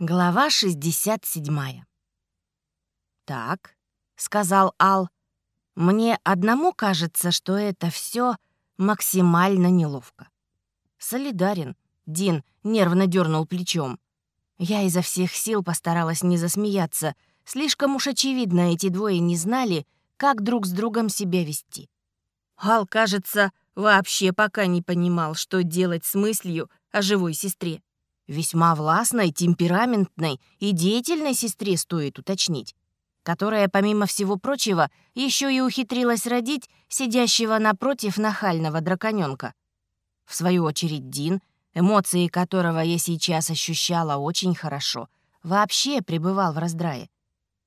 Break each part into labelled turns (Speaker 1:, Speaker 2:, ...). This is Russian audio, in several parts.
Speaker 1: Глава 67. «Так», — сказал Ал, — «мне одному кажется, что это все максимально неловко». «Солидарен», — Дин нервно дернул плечом. Я изо всех сил постаралась не засмеяться. Слишком уж очевидно, эти двое не знали, как друг с другом себя вести. Ал, кажется, вообще пока не понимал, что делать с мыслью о живой сестре. Весьма властной, темпераментной и деятельной сестре стоит уточнить, которая, помимо всего прочего, еще и ухитрилась родить сидящего напротив нахального драконёнка. В свою очередь Дин, эмоции которого я сейчас ощущала очень хорошо, вообще пребывал в раздрае.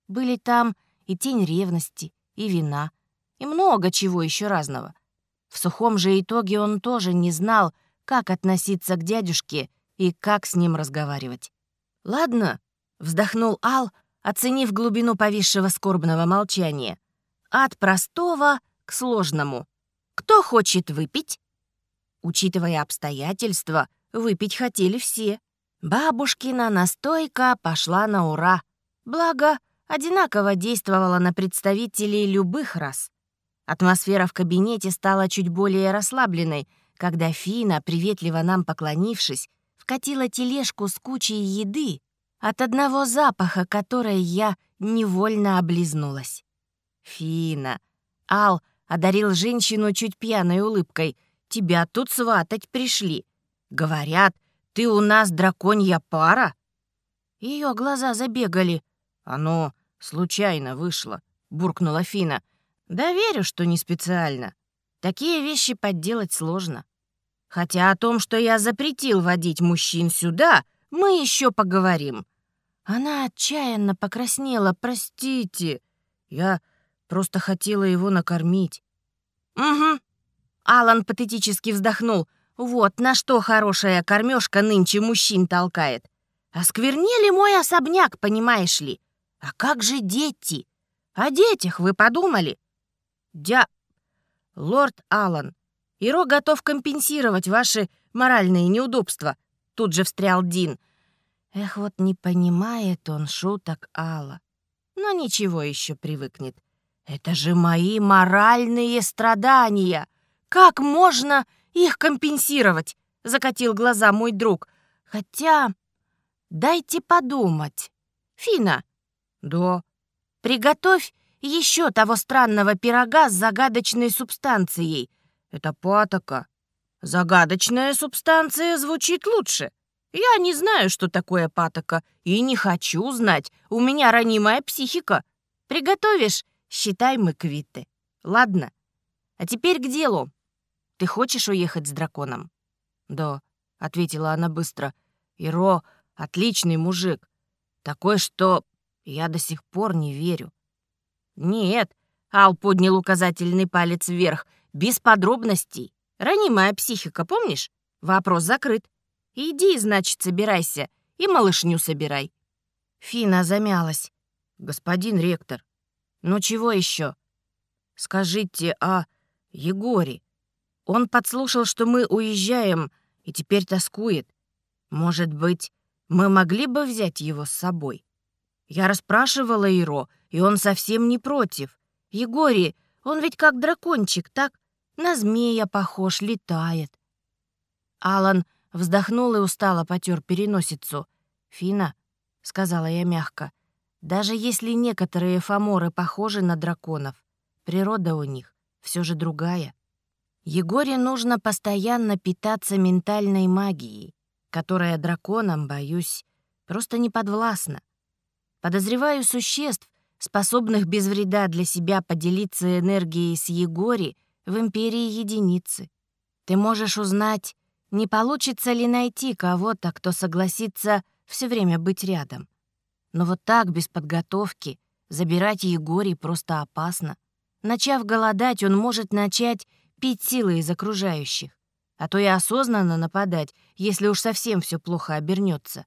Speaker 1: Были там и тень ревности, и вина, и много чего еще разного. В сухом же итоге он тоже не знал, как относиться к дядюшке — и как с ним разговаривать. «Ладно», — вздохнул Ал, оценив глубину повисшего скорбного молчания. «От простого к сложному. Кто хочет выпить?» Учитывая обстоятельства, выпить хотели все. Бабушкина настойка пошла на ура. Благо, одинаково действовала на представителей любых рас. Атмосфера в кабинете стала чуть более расслабленной, когда Фина, приветливо нам поклонившись, вкатила тележку с кучей еды, от одного запаха которой я невольно облизнулась. «Фина!» Ал одарил женщину чуть пьяной улыбкой. «Тебя тут сватать пришли. Говорят, ты у нас драконья пара?» Ее глаза забегали. «Оно случайно вышло», — буркнула Фина. «Да верю, что не специально. Такие вещи подделать сложно. Хотя о том, что я запретил водить мужчин сюда, мы еще поговорим. Она отчаянно покраснела. «Простите, я просто хотела его накормить». «Угу». Алан патетически вздохнул. «Вот на что хорошая кормежка нынче мужчин толкает. Осквернили мой особняк, понимаешь ли? А как же дети? О детях вы подумали?» «Дя...» «Лорд Алан, Иро готов компенсировать ваши моральные неудобства», — тут же встрял Дин. Эх, вот не понимает он шуток Алла. Но ничего еще привыкнет. Это же мои моральные страдания. Как можно их компенсировать? Закатил глаза мой друг. Хотя, дайте подумать. Фина. Да. Приготовь еще того странного пирога с загадочной субстанцией — это патока. Загадочная субстанция звучит лучше. Я не знаю, что такое патока, и не хочу знать. У меня ранимая психика. Приготовишь? Считай, мы квиты. Ладно. А теперь к делу. Ты хочешь уехать с драконом? Да, ответила она быстро. Иро — отличный мужик. Такой, что я до сих пор не верю. Нет, Ал поднял указательный палец вверх — без подробностей. Ранимая психика, помнишь? Вопрос закрыт. Иди, значит, собирайся. И малышню собирай. Фина замялась. Господин ректор, ну чего еще? Скажите о Егоре. Он подслушал, что мы уезжаем, и теперь тоскует. Может быть, мы могли бы взять его с собой? Я расспрашивала Иро, и он совсем не против. Егоре, он ведь как дракончик, так? На змея похож, летает. Алан вздохнул и устало потер переносицу. «Фина», — сказала я мягко, — «даже если некоторые фаморы похожи на драконов, природа у них все же другая. Егоре нужно постоянно питаться ментальной магией, которая драконам, боюсь, просто не подвластна. Подозреваю существ, способных без вреда для себя поделиться энергией с Егори, в империи единицы. Ты можешь узнать, не получится ли найти кого-то, кто согласится все время быть рядом. Но вот так, без подготовки, забирать Егорий просто опасно. Начав голодать, он может начать пить силы из окружающих, а то и осознанно нападать, если уж совсем все плохо обернется.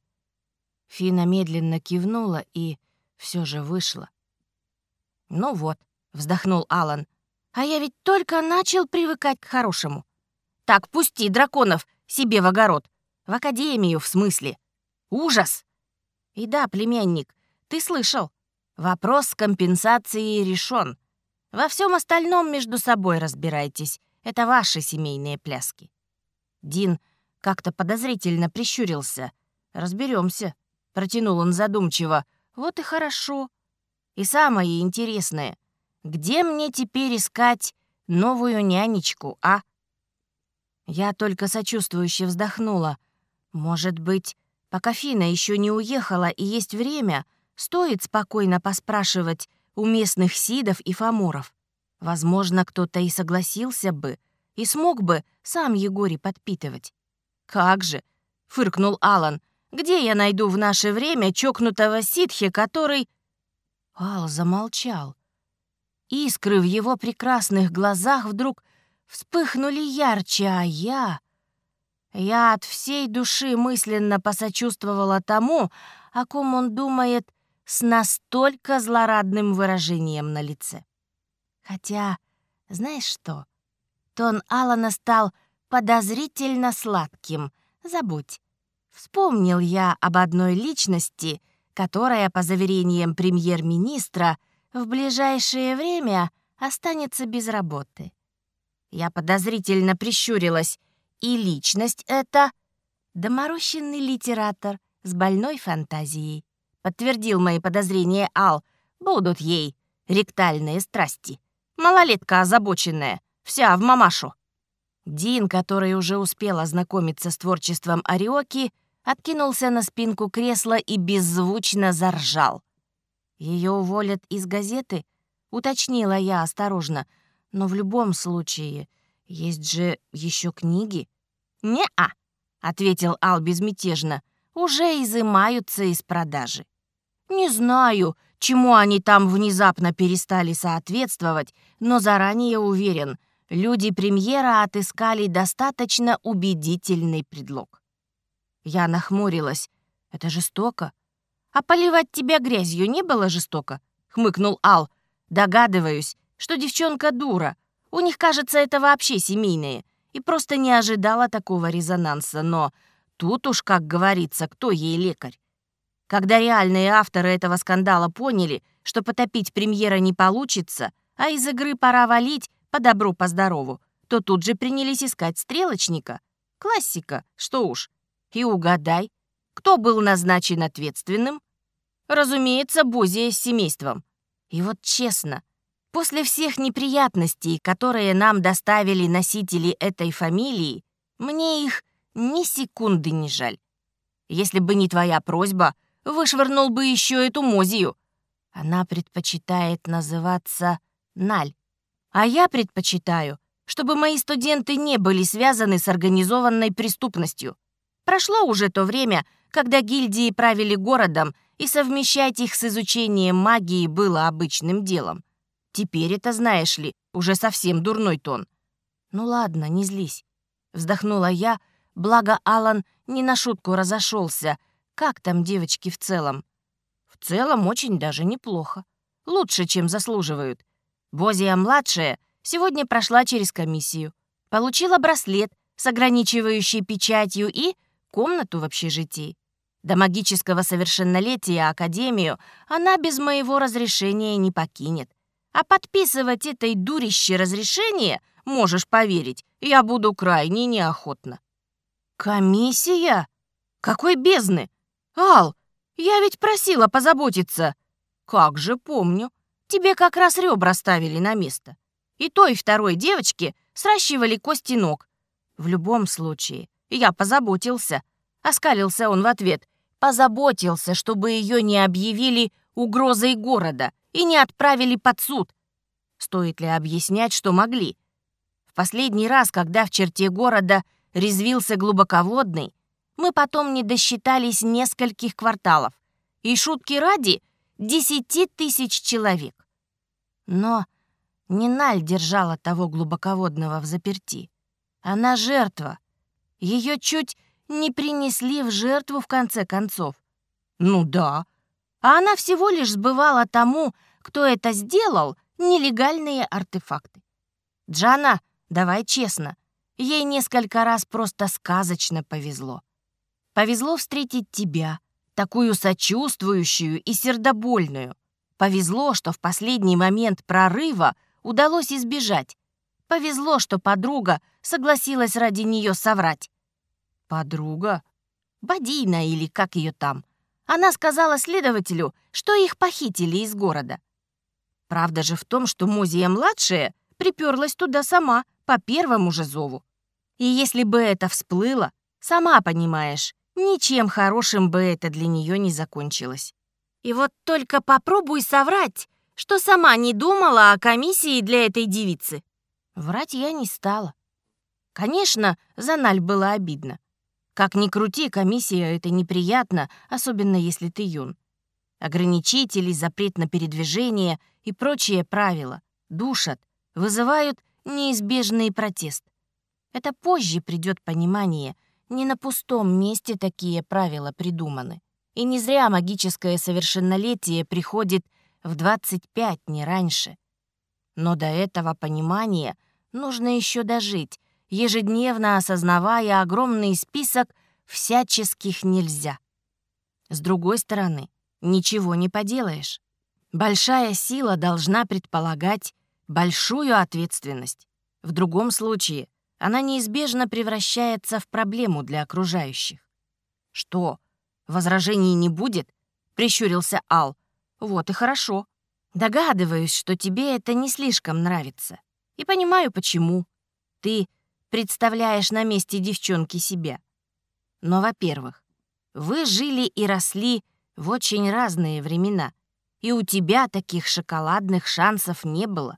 Speaker 1: Фина медленно кивнула и все же вышла. «Ну вот», — вздохнул Алан, а я ведь только начал привыкать к хорошему. Так, пусти драконов себе в огород. В академию, в смысле. Ужас! И да, племянник, ты слышал. Вопрос с компенсацией решен. Во всем остальном между собой разбирайтесь. Это ваши семейные пляски. Дин как-то подозрительно прищурился. Разберемся, протянул он задумчиво. Вот и хорошо. И самое интересное, где мне теперь искать новую нянечку, а? Я только сочувствующе вздохнула. Может быть, пока Фина еще не уехала и есть время, стоит спокойно поспрашивать у местных сидов и фаморов. Возможно, кто-то и согласился бы, и смог бы сам Егорий подпитывать. «Как же!» — фыркнул Алан. «Где я найду в наше время чокнутого ситхи, который...» Ал замолчал. Искры в его прекрасных глазах вдруг вспыхнули ярче, а я... Я от всей души мысленно посочувствовала тому, о ком он думает с настолько злорадным выражением на лице. Хотя, знаешь что? Тон Алана стал подозрительно сладким. Забудь. Вспомнил я об одной личности, которая, по заверениям премьер-министра, в ближайшее время останется без работы. Я подозрительно прищурилась. И личность эта — доморощенный литератор с больной фантазией. Подтвердил мои подозрения Ал. Будут ей ректальные страсти. Малолетка озабоченная, вся в мамашу. Дин, который уже успел ознакомиться с творчеством Ариоки, откинулся на спинку кресла и беззвучно заржал. Ее уволят из газеты? Уточнила я осторожно — но в любом случае, есть же еще книги. «Не-а», — ответил Ал безмятежно, — «уже изымаются из продажи». «Не знаю, чему они там внезапно перестали соответствовать, но заранее уверен, люди премьера отыскали достаточно убедительный предлог». Я нахмурилась. «Это жестоко». «А поливать тебя грязью не было жестоко?» — хмыкнул Ал. «Догадываюсь, что девчонка дура. У них, кажется, это вообще семейное. И просто не ожидала такого резонанса. Но тут уж, как говорится, кто ей лекарь? Когда реальные авторы этого скандала поняли, что потопить премьера не получится, а из игры пора валить по добру, по здорову, то тут же принялись искать стрелочника. Классика, что уж. И угадай, кто был назначен ответственным? Разумеется, Бузия с семейством. И вот честно, После всех неприятностей, которые нам доставили носители этой фамилии, мне их ни секунды не жаль. Если бы не твоя просьба, вышвырнул бы еще эту Мозию. Она предпочитает называться Наль. А я предпочитаю, чтобы мои студенты не были связаны с организованной преступностью. Прошло уже то время, когда гильдии правили городом, и совмещать их с изучением магии было обычным делом. Теперь это, знаешь ли, уже совсем дурной тон. Ну ладно, не злись. Вздохнула я, благо Алан не на шутку разошелся. Как там девочки в целом? В целом очень даже неплохо. Лучше, чем заслуживают. Бозия-младшая сегодня прошла через комиссию. Получила браслет с ограничивающей печатью и комнату в общежитии. До магического совершеннолетия Академию она без моего разрешения не покинет. А подписывать этой дурище разрешение, можешь поверить, я буду крайне неохотно. Комиссия? Какой бездны? Ал, я ведь просила позаботиться. Как же помню. Тебе как раз ребра ставили на место. И той, второй девочке сращивали кости ног. В любом случае, я позаботился. Оскалился он в ответ. Позаботился, чтобы ее не объявили угрозой города и не отправили под суд. Стоит ли объяснять, что могли? В последний раз, когда в черте города резвился глубоководный, мы потом не досчитались нескольких кварталов. И шутки ради десяти тысяч человек. Но не Наль держала того глубоководного в заперти. Она жертва. Ее чуть не принесли в жертву в конце концов. Ну да, а она всего лишь сбывала тому, кто это сделал, нелегальные артефакты. Джана, давай честно, ей несколько раз просто сказочно повезло. Повезло встретить тебя, такую сочувствующую и сердобольную. Повезло, что в последний момент прорыва удалось избежать. Повезло, что подруга согласилась ради нее соврать. Подруга? Бадина или как ее там. Она сказала следователю, что их похитили из города. Правда же в том, что Музия-младшая приперлась туда сама, по первому же зову. И если бы это всплыло, сама понимаешь, ничем хорошим бы это для нее не закончилось. И вот только попробуй соврать, что сама не думала о комиссии для этой девицы. Врать я не стала. Конечно, за Наль было обидно. Как ни крути, комиссия — это неприятно, особенно если ты юн. Ограничители, запрет на передвижение и прочие правила душат, вызывают неизбежный протест. Это позже придет понимание, не на пустом месте такие правила придуманы. И не зря магическое совершеннолетие приходит в 25, не раньше. Но до этого понимания нужно еще дожить, ежедневно осознавая огромный список всяческих нельзя. С другой стороны, ничего не поделаешь. Большая сила должна предполагать большую ответственность. В другом случае она неизбежно превращается в проблему для окружающих. «Что, возражений не будет?» — прищурился Ал. «Вот и хорошо. Догадываюсь, что тебе это не слишком нравится. И понимаю, почему. Ты представляешь на месте девчонки себя. Но, во-первых, вы жили и росли в очень разные времена, и у тебя таких шоколадных шансов не было.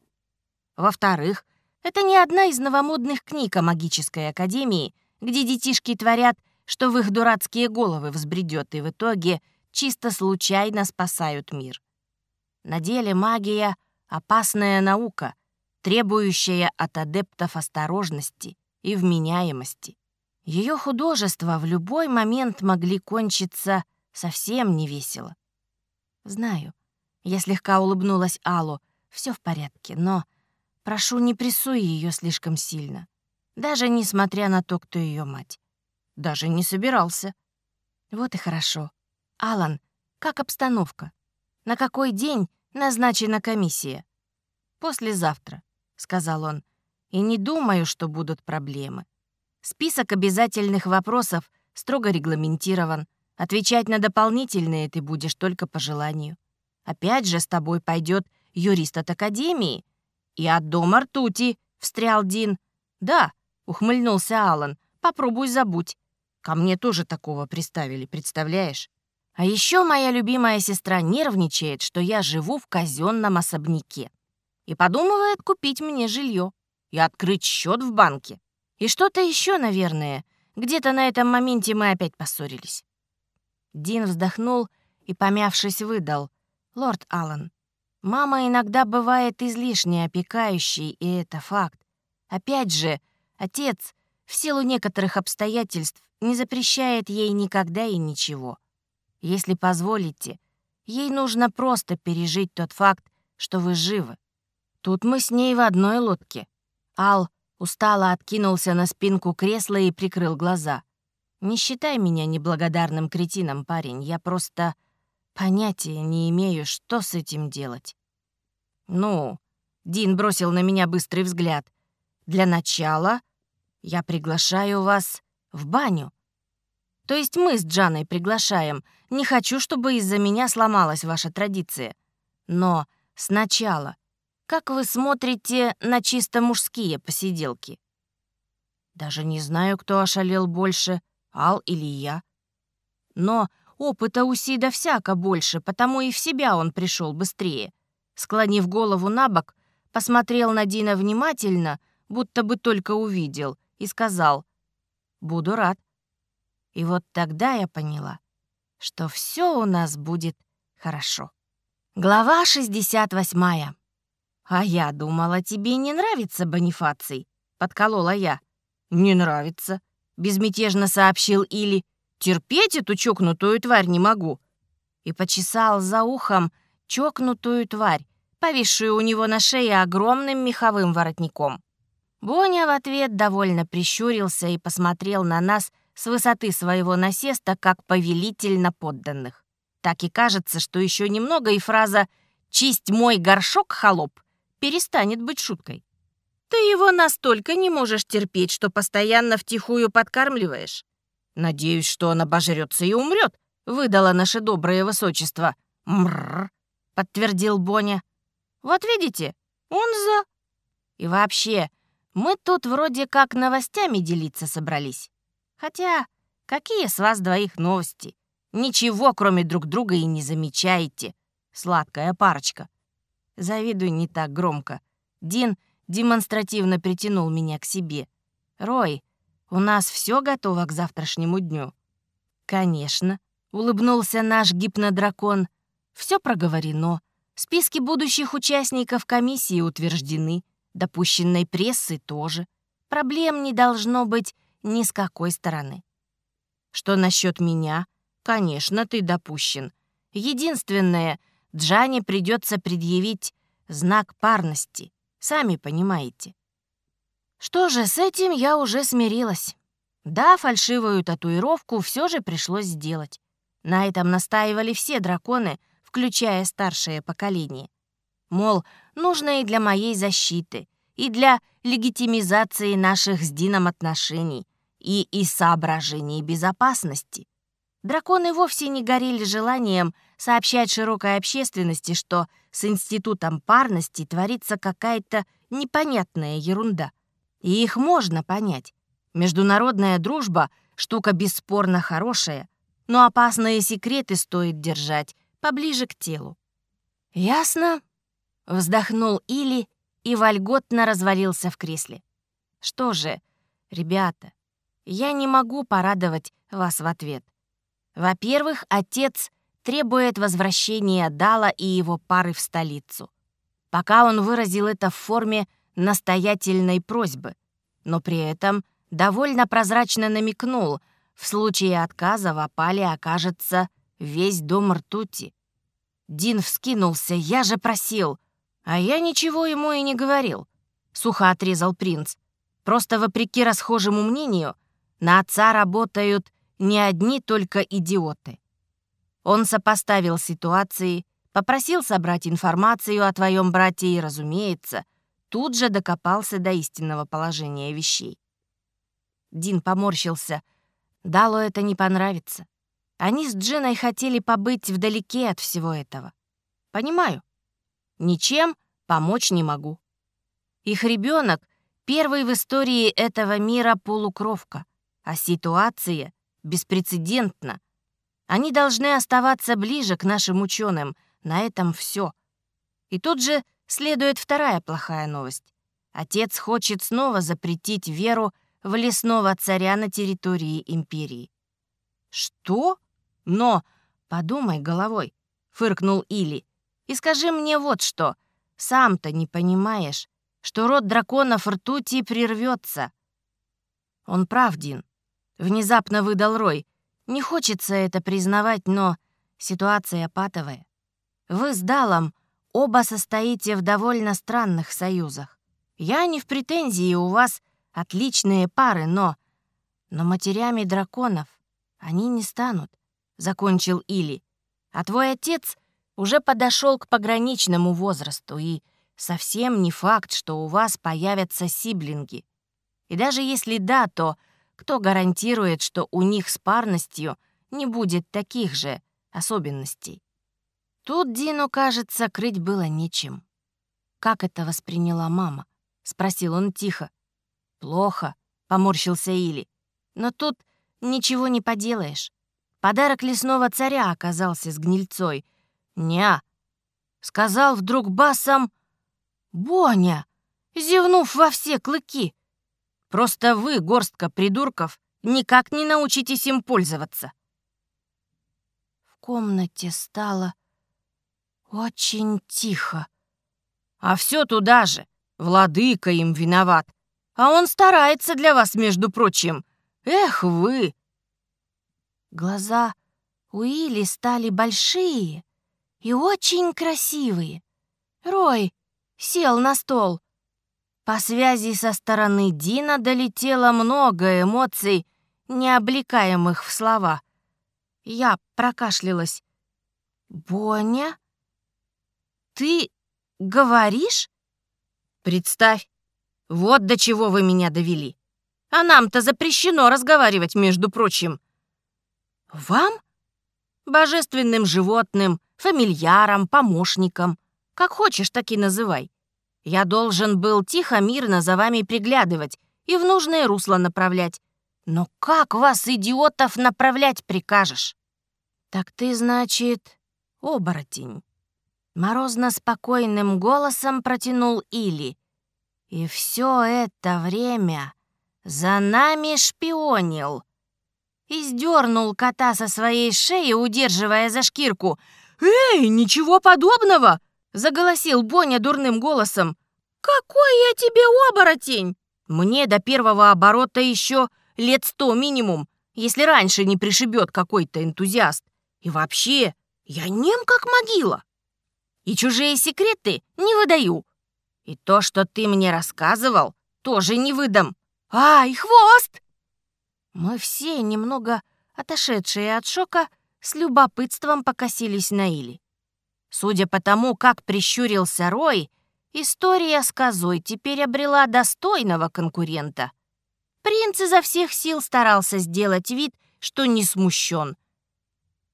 Speaker 1: Во-вторых, это не одна из новомодных книг о магической академии, где детишки творят, что в их дурацкие головы взбредет, и в итоге чисто случайно спасают мир. На деле магия — опасная наука, требующая от адептов осторожности и вменяемости. Ее художества в любой момент могли кончиться совсем невесело. Знаю, я слегка улыбнулась Аллу, все в порядке, но прошу, не прессуй ее слишком сильно, даже несмотря на то, кто ее мать. Даже не собирался. Вот и хорошо. Алан, как обстановка? На какой день назначена комиссия? Послезавтра, сказал он и не думаю, что будут проблемы. Список обязательных вопросов строго регламентирован. Отвечать на дополнительные ты будешь только по желанию. Опять же с тобой пойдет юрист от Академии. И от дома ртути, — встрял Дин. Да, — ухмыльнулся Алан, — попробуй забудь. Ко мне тоже такого приставили, представляешь? А еще моя любимая сестра нервничает, что я живу в казенном особняке. И подумывает купить мне жилье и открыть счет в банке. И что-то еще, наверное. Где-то на этом моменте мы опять поссорились. Дин вздохнул и, помявшись, выдал. «Лорд Аллан, мама иногда бывает излишне опекающей, и это факт. Опять же, отец, в силу некоторых обстоятельств, не запрещает ей никогда и ничего. Если позволите, ей нужно просто пережить тот факт, что вы живы. Тут мы с ней в одной лодке. Ал устало откинулся на спинку кресла и прикрыл глаза. «Не считай меня неблагодарным кретином, парень. Я просто понятия не имею, что с этим делать». «Ну...» — Дин бросил на меня быстрый взгляд. «Для начала я приглашаю вас в баню. То есть мы с Джаной приглашаем. Не хочу, чтобы из-за меня сломалась ваша традиция. Но сначала как вы смотрите на чисто мужские посиделки? Даже не знаю, кто ошалел больше, Ал или я. Но опыта у Сида всяко больше, потому и в себя он пришел быстрее. Склонив голову на бок, посмотрел на Дина внимательно, будто бы только увидел, и сказал «Буду рад». И вот тогда я поняла, что все у нас будет хорошо. Глава 68. «А я думала, тебе не нравится Бонифаций», — подколола я. «Не нравится», — безмятежно сообщил Или. «Терпеть эту чокнутую тварь не могу». И почесал за ухом чокнутую тварь, повисшую у него на шее огромным меховым воротником. Боня в ответ довольно прищурился и посмотрел на нас с высоты своего насеста, как повелитель на подданных. Так и кажется, что еще немного, и фраза «чисть мой горшок, холоп» перестанет быть шуткой. Ты его настолько не можешь терпеть, что постоянно втихую подкармливаешь. Надеюсь, что он обожрется и умрет, выдало наше доброе высочество. Мрррр, подтвердил Боня. Вот видите, он за... И вообще, мы тут вроде как новостями делиться собрались. Хотя, какие с вас двоих новости? Ничего, кроме друг друга, и не замечаете. Сладкая парочка. Завидуй не так громко. Дин демонстративно притянул меня к себе. «Рой, у нас все готово к завтрашнему дню?» «Конечно», — улыбнулся наш гипнодракон. Все проговорено. Списки будущих участников комиссии утверждены. Допущенной прессы тоже. Проблем не должно быть ни с какой стороны. Что насчет меня? Конечно, ты допущен. Единственное, Джане придется предъявить знак парности. Сами понимаете. Что же, с этим я уже смирилась. Да, фальшивую татуировку все же пришлось сделать. На этом настаивали все драконы, включая старшее поколение. Мол, нужно и для моей защиты, и для легитимизации наших с Дином отношений, и из соображений безопасности. Драконы вовсе не горели желанием сообщать широкой общественности, что с институтом парности творится какая-то непонятная ерунда. И их можно понять. Международная дружба — штука бесспорно хорошая, но опасные секреты стоит держать поближе к телу. «Ясно?» — вздохнул Или и вольготно развалился в кресле. «Что же, ребята, я не могу порадовать вас в ответ. Во-первых, отец требует возвращения Дала и его пары в столицу. Пока он выразил это в форме настоятельной просьбы, но при этом довольно прозрачно намекнул, в случае отказа в опале окажется весь дом ртути. Дин вскинулся, я же просил, а я ничего ему и не говорил. Сухо отрезал принц. Просто вопреки расхожему мнению, на отца работают не одни только идиоты. Он сопоставил ситуации, попросил собрать информацию о твоем брате и, разумеется, тут же докопался до истинного положения вещей. Дин поморщился. Далу это не понравится. Они с Джиной хотели побыть вдалеке от всего этого. Понимаю. Ничем помочь не могу. Их ребенок первый в истории этого мира полукровка, а ситуация беспрецедентна. Они должны оставаться ближе к нашим ученым. На этом все. И тут же следует вторая плохая новость. Отец хочет снова запретить веру в лесного царя на территории империи. «Что? Но подумай головой», — фыркнул Или. «И скажи мне вот что. Сам-то не понимаешь, что род драконов ртути прервется». Он прав, Дин. Внезапно выдал Рой. Не хочется это признавать, но ситуация патовая. Вы с Далом оба состоите в довольно странных союзах. Я не в претензии, у вас отличные пары, но... Но матерями драконов они не станут, — закончил Или. А твой отец уже подошел к пограничному возрасту, и совсем не факт, что у вас появятся сиблинги. И даже если да, то кто гарантирует, что у них с парностью не будет таких же особенностей? Тут Дину, кажется, крыть было нечем. «Как это восприняла мама?» — спросил он тихо. «Плохо», — поморщился Или. «Но тут ничего не поделаешь. Подарок лесного царя оказался с гнильцой. Ня!» — сказал вдруг басом «Боня!» зевнув во все клыки. Просто вы, горстка придурков, никак не научитесь им пользоваться. В комнате стало очень тихо. А все туда же. Владыка им виноват. А он старается для вас, между прочим. Эх вы! Глаза Уилли стали большие и очень красивые. Рой сел на стол. По связи со стороны Дина долетело много эмоций необлекаемых в слова. Я прокашлялась. «Боня? Ты говоришь?» «Представь, вот до чего вы меня довели. А нам-то запрещено разговаривать, между прочим». «Вам?» «Божественным животным, фамильяром, помощником. Как хочешь, так и называй. Я должен был тихо-мирно за вами приглядывать и в нужное русло направлять. Но как вас, идиотов, направлять прикажешь? Так ты, значит, оборотень. Морозно-спокойным голосом протянул Или. И все это время за нами шпионил. И сдернул кота со своей шеи, удерживая за шкирку. «Эй, ничего подобного!» — заголосил Боня дурным голосом. «Какой я тебе оборотень!» «Мне до первого оборота еще лет сто минимум, если раньше не пришибет какой-то энтузиаст. И вообще, я нем как могила. И чужие секреты не выдаю. И то, что ты мне рассказывал, тоже не выдам. Ай, хвост!» Мы все, немного отошедшие от шока, с любопытством покосились на Или. Судя по тому, как прищурился Рой, история с козой теперь обрела достойного конкурента. Принц изо всех сил старался сделать вид, что не смущен.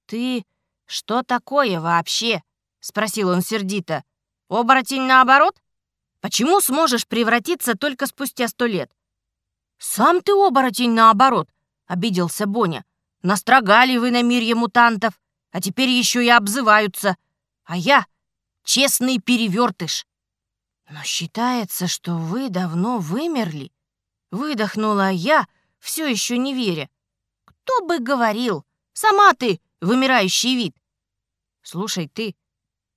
Speaker 1: «Ты что такое вообще?» — спросил он сердито. «Оборотень наоборот? Почему сможешь превратиться только спустя сто лет?» «Сам ты оборотень наоборот», — обиделся Боня. «Настрогали вы на мирье мутантов, а теперь еще и обзываются. А я — честный перевертыш». «Но считается, что вы давно вымерли», Выдохнула я, все еще не веря. Кто бы говорил? Сама ты, вымирающий вид. Слушай, ты,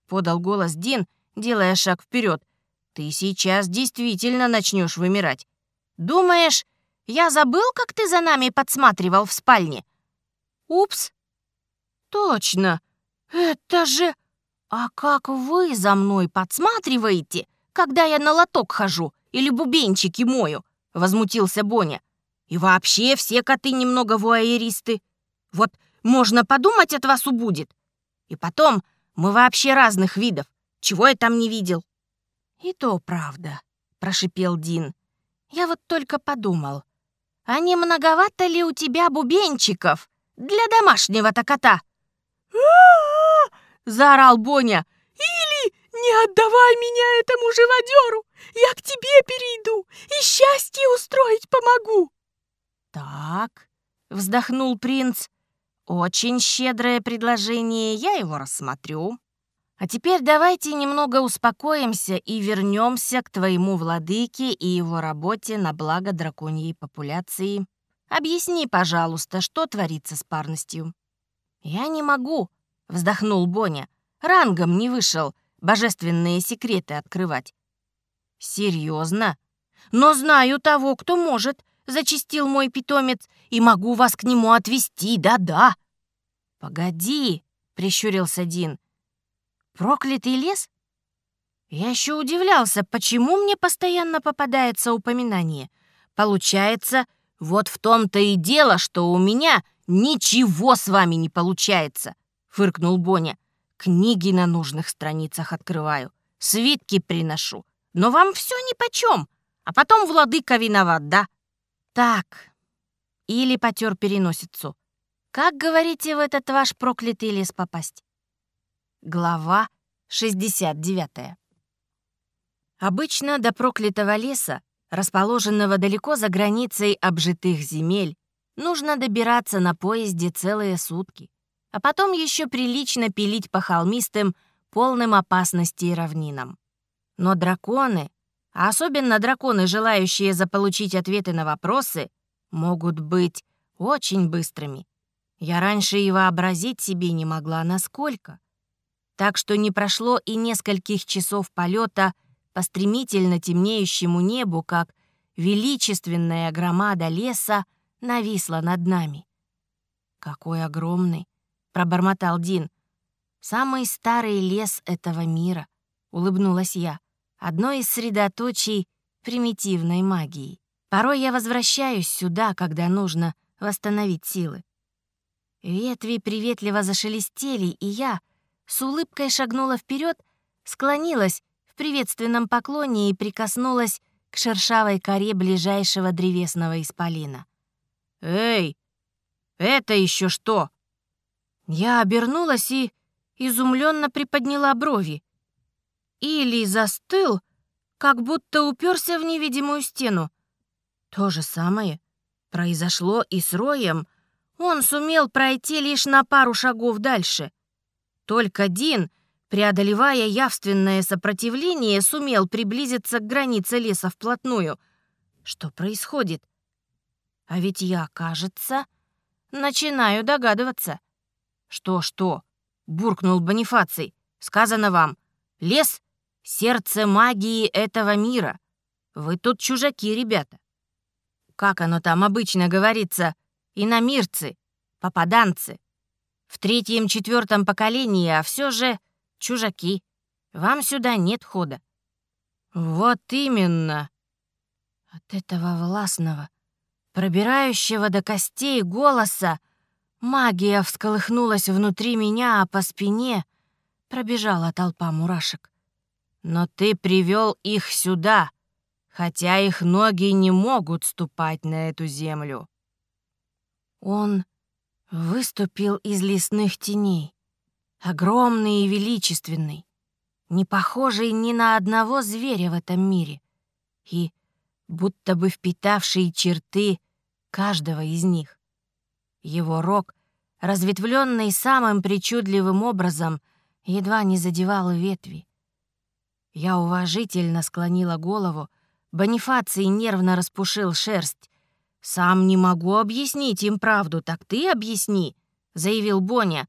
Speaker 1: подал голос Дин, делая шаг вперед. Ты сейчас действительно начнешь вымирать. Думаешь, я забыл, как ты за нами подсматривал в спальне? Упс. Точно. Это же... А как вы за мной подсматриваете, когда я на лоток хожу или бубенчики мою? возмутился Боня. «И вообще все коты немного вуайеристы. Вот можно подумать, от вас убудет. И потом, мы вообще разных видов. Чего я там не видел?» «И то правда», — прошипел Дин. «Я вот только подумал, а не многовато ли у тебя бубенчиков для домашнего-то кота?» Заорал Боня. «Или не отдавай меня этому живодеру! Я к тебе перейду и счастье устроить помогу!» «Так», — вздохнул принц, — «очень щедрое предложение, я его рассмотрю. А теперь давайте немного успокоимся и вернемся к твоему владыке и его работе на благо драконьей популяции. Объясни, пожалуйста, что творится с парностью». «Я не могу», — вздохнул Боня. «Рангом не вышел божественные секреты открывать. «Серьезно? Но знаю того, кто может», — зачистил мой питомец, «и могу вас к нему отвезти, да-да». «Погоди», — прищурился Дин. «Проклятый лес?» Я еще удивлялся, почему мне постоянно попадается упоминание. Получается, вот в том-то и дело, что у меня ничего с вами не получается, фыркнул Боня. Книги на нужных страницах открываю, свитки приношу, но вам все нипочем, а потом владыка виноват, да? Так, или потер переносицу. Как, говорите, в этот ваш проклятый лес попасть? Глава 69. Обычно до проклятого леса, расположенного далеко за границей обжитых земель, нужно добираться на поезде целые сутки, а потом еще прилично пилить по холмистым, полным опасности равнинам. Но драконы, а особенно драконы, желающие заполучить ответы на вопросы, могут быть очень быстрыми. Я раньше и вообразить себе не могла, насколько. Так что не прошло и нескольких часов полета по стремительно темнеющему небу, как величественная громада леса нависла над нами. «Какой огромный!» — пробормотал Дин. «Самый старый лес этого мира», — улыбнулась я одно из средоточий примитивной магии. Порой я возвращаюсь сюда, когда нужно восстановить силы. Ветви приветливо зашелестели, и я с улыбкой шагнула вперед, склонилась в приветственном поклоне и прикоснулась к шершавой коре ближайшего древесного исполина.
Speaker 2: «Эй, это еще что?»
Speaker 1: Я обернулась и изумленно приподняла брови. Или застыл, как будто уперся в невидимую стену. То же самое произошло и с Роем. Он сумел пройти лишь на пару шагов дальше. Только Дин, преодолевая явственное сопротивление, сумел приблизиться к границе леса вплотную. Что происходит? А ведь я, кажется, начинаю догадываться. «Что-что?» — буркнул Бонифаций. «Сказано вам, лес — сердце магии этого мира. Вы тут чужаки, ребята. Как оно там обычно говорится, иномирцы, попаданцы. В третьем-четвертом поколении, а все же чужаки. Вам сюда нет хода». «Вот именно!» От этого властного, пробирающего до костей голоса Магия всколыхнулась внутри меня, а по спине пробежала толпа мурашек. Но ты привел их сюда, хотя их ноги не могут ступать на эту землю. Он выступил из лесных теней, огромный и величественный, не похожий ни на одного зверя в этом мире, и будто бы впитавший черты каждого из них. Его рог, разветвленный самым причудливым образом, едва не задевал ветви. Я уважительно склонила голову, Бонифаций нервно распушил шерсть. «Сам не могу объяснить им правду, так ты объясни», — заявил Боня.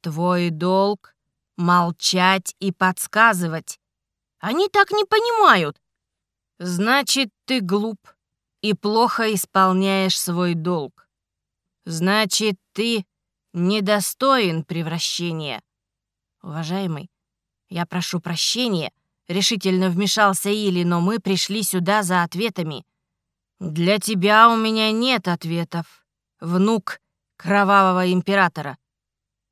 Speaker 1: «Твой долг — молчать и подсказывать. Они так не понимают». «Значит, ты глуп и плохо исполняешь свой долг. Значит, ты недостоин превращения. Уважаемый, я прошу прощения, решительно вмешался Или, но мы пришли сюда за ответами. Для тебя у меня нет ответов, внук кровавого императора.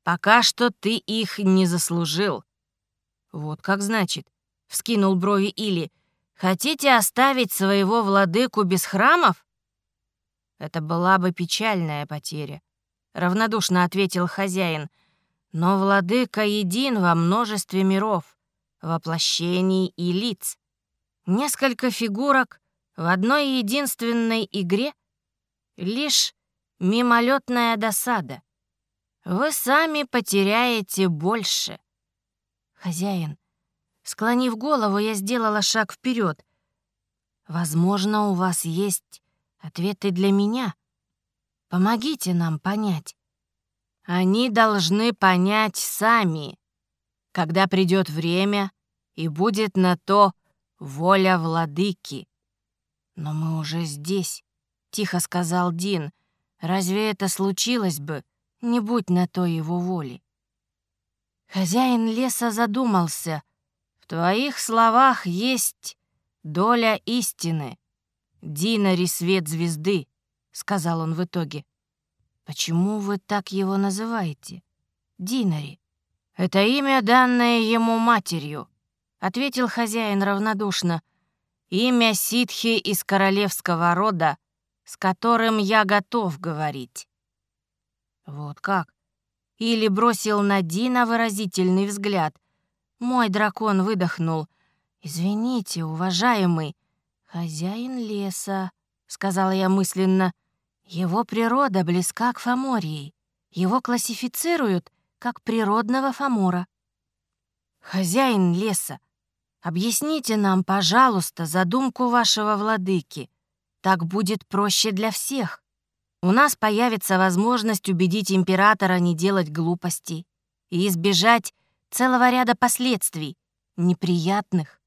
Speaker 1: Пока что ты их не заслужил. Вот как значит, вскинул брови Или. Хотите оставить своего владыку без храмов? Это была бы печальная потеря, равнодушно ответил хозяин. Но владыка един во множестве миров, воплощений и лиц. Несколько фигурок в одной единственной игре — лишь мимолетная досада. Вы сами потеряете больше. Хозяин, склонив голову, я сделала шаг вперед. Возможно, у вас есть Ответы для меня. Помогите нам понять. Они должны понять сами, когда придет время и будет на то воля владыки. Но мы уже здесь, — тихо сказал Дин. Разве это случилось бы, не будь на то его воли? Хозяин леса задумался. В твоих словах есть доля истины. «Динари — свет звезды», — сказал он в итоге. «Почему вы так его называете? Динари?» «Это имя, данное ему матерью», — ответил хозяин равнодушно. «Имя ситхи из королевского рода, с которым я готов говорить». «Вот как?» Или бросил на Дина выразительный взгляд. Мой дракон выдохнул. «Извините, уважаемый, «Хозяин леса», — сказала я мысленно. «Его природа близка к Фомории. Его классифицируют как природного Фомора». «Хозяин леса, объясните нам, пожалуйста, задумку вашего владыки. Так будет проще для всех. У нас появится возможность убедить императора не делать глупостей и избежать целого ряда последствий, неприятных.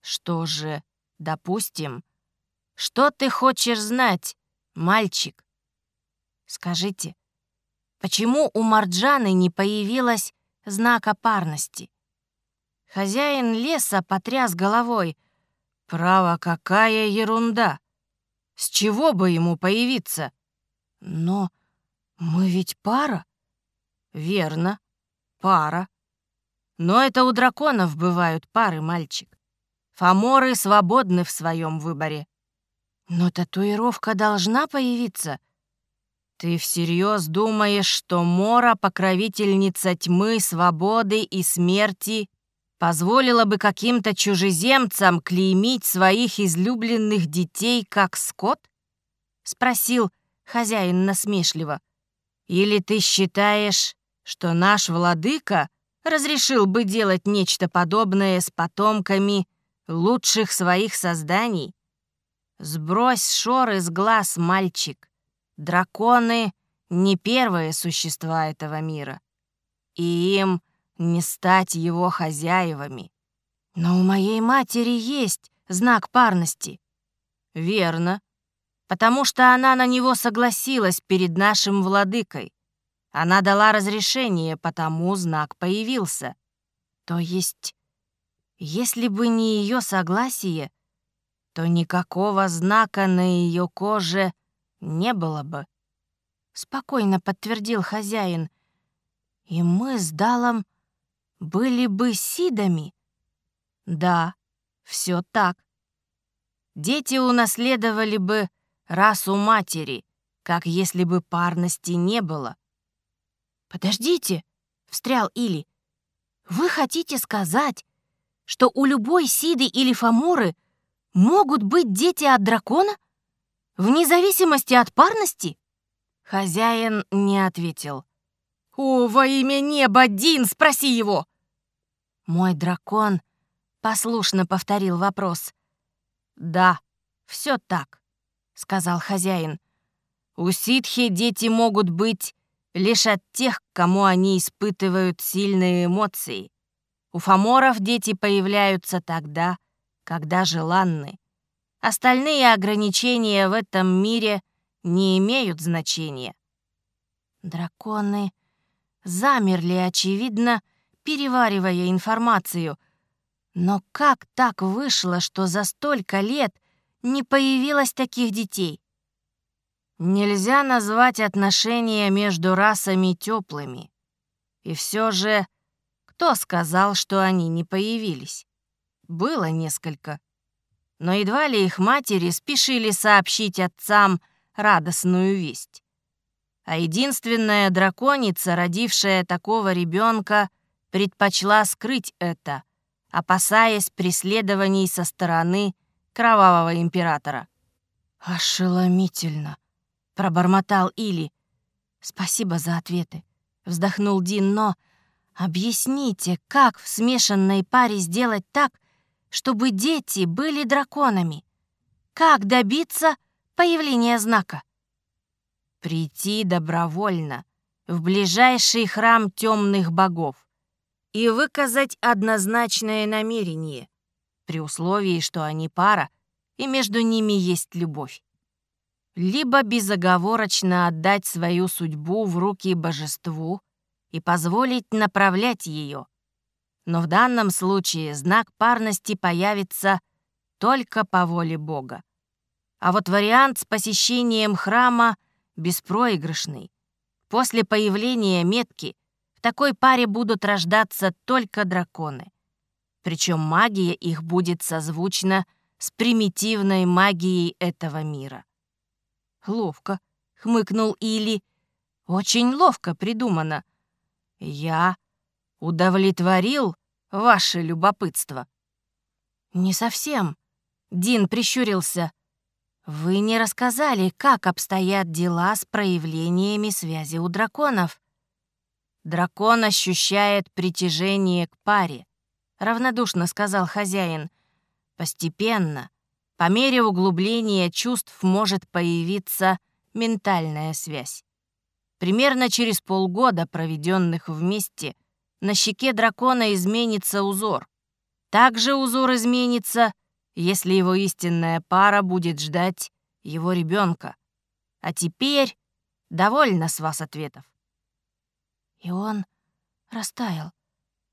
Speaker 1: Что же, Допустим. Что ты хочешь знать, мальчик? Скажите, почему у Марджаны не появилось знака парности? Хозяин леса потряс головой. Право, какая ерунда! С чего бы ему появиться? Но мы ведь пара.
Speaker 2: Верно, пара. Но это у драконов бывают пары, мальчик. Фаморы свободны в своем выборе.
Speaker 1: Но татуировка должна появиться.
Speaker 2: Ты всерьез думаешь, что Мора, покровительница тьмы, свободы и смерти, позволила бы каким-то чужеземцам клеймить своих излюбленных детей как скот? Спросил хозяин насмешливо. Или ты считаешь, что наш владыка разрешил бы делать нечто подобное с потомками лучших своих созданий? Сбрось шоры с глаз, мальчик. Драконы — не первые существа этого мира, и им не стать его хозяевами.
Speaker 1: Но у моей матери есть знак парности.
Speaker 2: Верно, потому что она на него согласилась перед нашим владыкой. Она дала разрешение, потому знак появился.
Speaker 1: То есть, если бы не ее согласие, то никакого знака на ее коже не было бы. Спокойно подтвердил хозяин. И мы с Далом были бы сидами.
Speaker 2: Да, все так. Дети унаследовали бы расу матери, как если бы парности не было.
Speaker 1: «Подождите», — встрял Или. «Вы хотите сказать, что у любой Сиды или Фаморы могут быть дети от дракона?» Вне зависимости от парности?»
Speaker 2: Хозяин не ответил. «О, во имя неба, Дин, спроси его!»
Speaker 1: Мой дракон послушно повторил вопрос.
Speaker 2: «Да, все так», — сказал хозяин. «У ситхи дети могут быть лишь от тех, кому они испытывают сильные эмоции. У фаморов дети появляются тогда, когда желанны. Остальные ограничения в этом мире не имеют значения.
Speaker 1: Драконы замерли, очевидно, переваривая информацию. Но как так вышло, что за столько лет не появилось таких детей?
Speaker 2: Нельзя назвать отношения между расами теплыми. И все же, кто сказал, что они не появились? Было несколько но едва ли их матери спешили сообщить отцам радостную весть. А единственная драконица, родившая такого ребенка, предпочла скрыть это, опасаясь преследований со стороны кровавого императора.
Speaker 1: «Ошеломительно», — пробормотал Или. «Спасибо за ответы», — вздохнул Дин, но... «Объясните, как в смешанной паре сделать так, чтобы дети были драконами? Как добиться появления знака?
Speaker 2: Прийти добровольно в ближайший храм темных богов и выказать однозначное намерение, при условии, что они пара, и между ними есть любовь. Либо безоговорочно отдать свою судьбу в руки божеству и позволить направлять ее — но в данном случае знак парности появится только по воле Бога. А вот вариант с посещением храма беспроигрышный. После появления метки в такой паре будут рождаться только драконы. Причем магия их будет созвучна с примитивной магией этого мира.
Speaker 1: «Ловко», — хмыкнул Или. «Очень ловко придумано.
Speaker 2: Я удовлетворил ваше любопытство?»
Speaker 1: «Не совсем», — Дин прищурился. «Вы не рассказали, как обстоят дела с проявлениями связи у драконов».
Speaker 2: «Дракон ощущает притяжение к паре», — равнодушно сказал хозяин. «Постепенно, по мере углубления чувств может появиться ментальная связь. Примерно через полгода, проведенных вместе, — на щеке дракона изменится узор. Также узор изменится, если его истинная пара будет ждать его ребенка. А теперь довольно с вас ответов.
Speaker 1: И он растаял,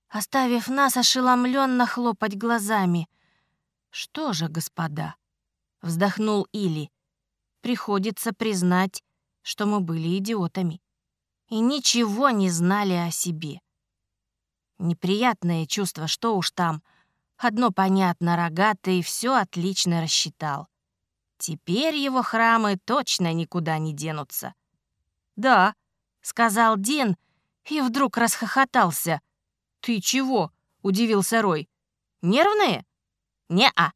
Speaker 1: оставив нас ошеломленно хлопать глазами. «Что же, господа?» — вздохнул Или. «Приходится признать,
Speaker 2: что мы были идиотами и ничего не знали о себе. Неприятное чувство, что уж там. Одно понятно, рогатый все отлично рассчитал. Теперь его храмы точно никуда не денутся. «Да», — сказал Дин, и вдруг расхохотался. «Ты чего?» — удивился Рой. «Нервные?» «Не-а».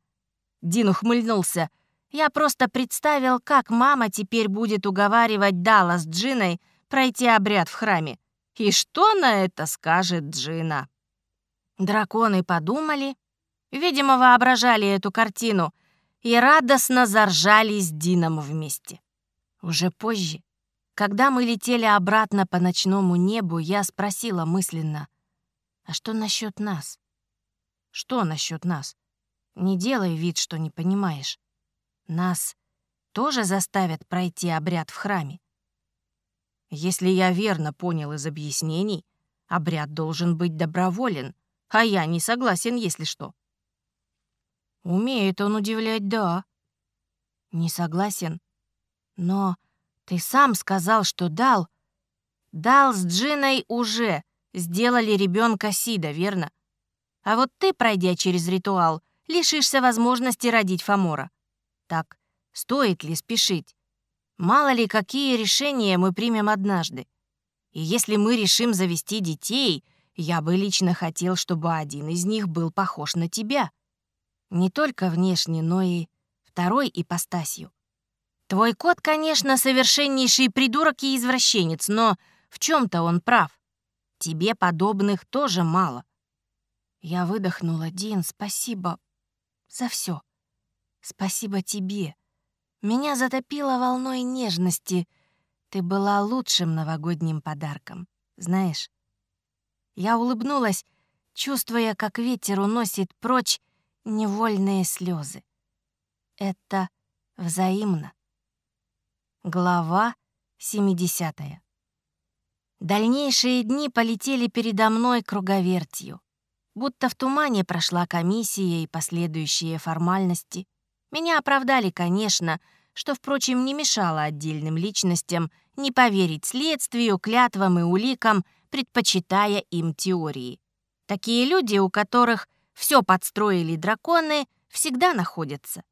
Speaker 2: Дин ухмыльнулся. «Я просто представил, как мама теперь будет уговаривать Дала с Джиной пройти обряд в храме. И что на это скажет Джина?» Драконы подумали, видимо, воображали эту картину и радостно заржали с Дином вместе. Уже позже, когда мы летели обратно по ночному небу, я спросила мысленно, «А что насчет нас?» «Что насчет нас?» «Не делай вид, что не понимаешь. Нас тоже заставят пройти обряд в храме?» Если я верно понял из объяснений, обряд должен быть доброволен, а я не согласен, если что. Умеет он удивлять, да. Не согласен. Но ты сам сказал, что дал. Дал с Джиной уже сделали ребенка Сида, верно? А вот ты, пройдя через ритуал, лишишься возможности родить Фомора. Так, стоит ли спешить? Мало ли, какие решения мы примем однажды. И если мы решим завести детей, я бы лично хотел, чтобы один из них был похож на тебя. Не только внешне, но и второй ипостасью. Твой кот, конечно, совершеннейший придурок и извращенец, но в чем то он прав. Тебе подобных тоже мало. Я выдохнула, Дин, спасибо за все. Спасибо тебе. Меня затопило волной нежности. Ты была лучшим новогодним подарком, знаешь. Я улыбнулась, чувствуя, как ветер уносит прочь невольные слезы. Это взаимно. Глава 70. Дальнейшие дни полетели передо мной круговертью. Будто в тумане прошла комиссия и последующие формальности — меня оправдали, конечно, что, впрочем, не мешало отдельным личностям не поверить следствию, клятвам и уликам, предпочитая им теории. Такие люди, у которых все подстроили драконы, всегда находятся.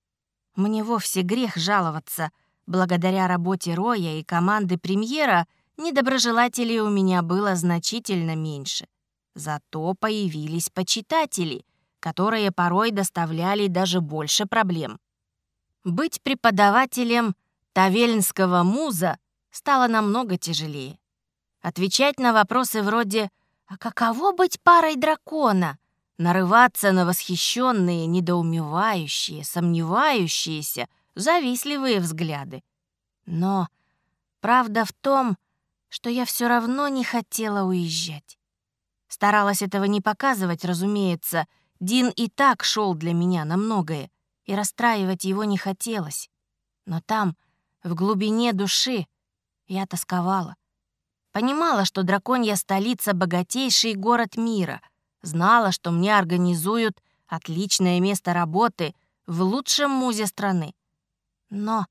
Speaker 2: Мне вовсе грех жаловаться. Благодаря работе Роя и команды премьера недоброжелателей у меня было значительно меньше. Зато появились почитатели, которые порой доставляли даже больше проблем. Быть преподавателем Тавельнского муза стало намного тяжелее. Отвечать на вопросы вроде «А каково быть парой дракона?» нарываться на восхищенные, недоумевающие, сомневающиеся, завистливые взгляды. Но правда в том, что я все равно не хотела уезжать. Старалась этого не показывать, разумеется. Дин и так шел для меня на многое и расстраивать его не хотелось. Но там, в глубине души, я тосковала. Понимала, что драконья столица — богатейший город мира, знала, что мне организуют отличное место работы в лучшем музе страны. Но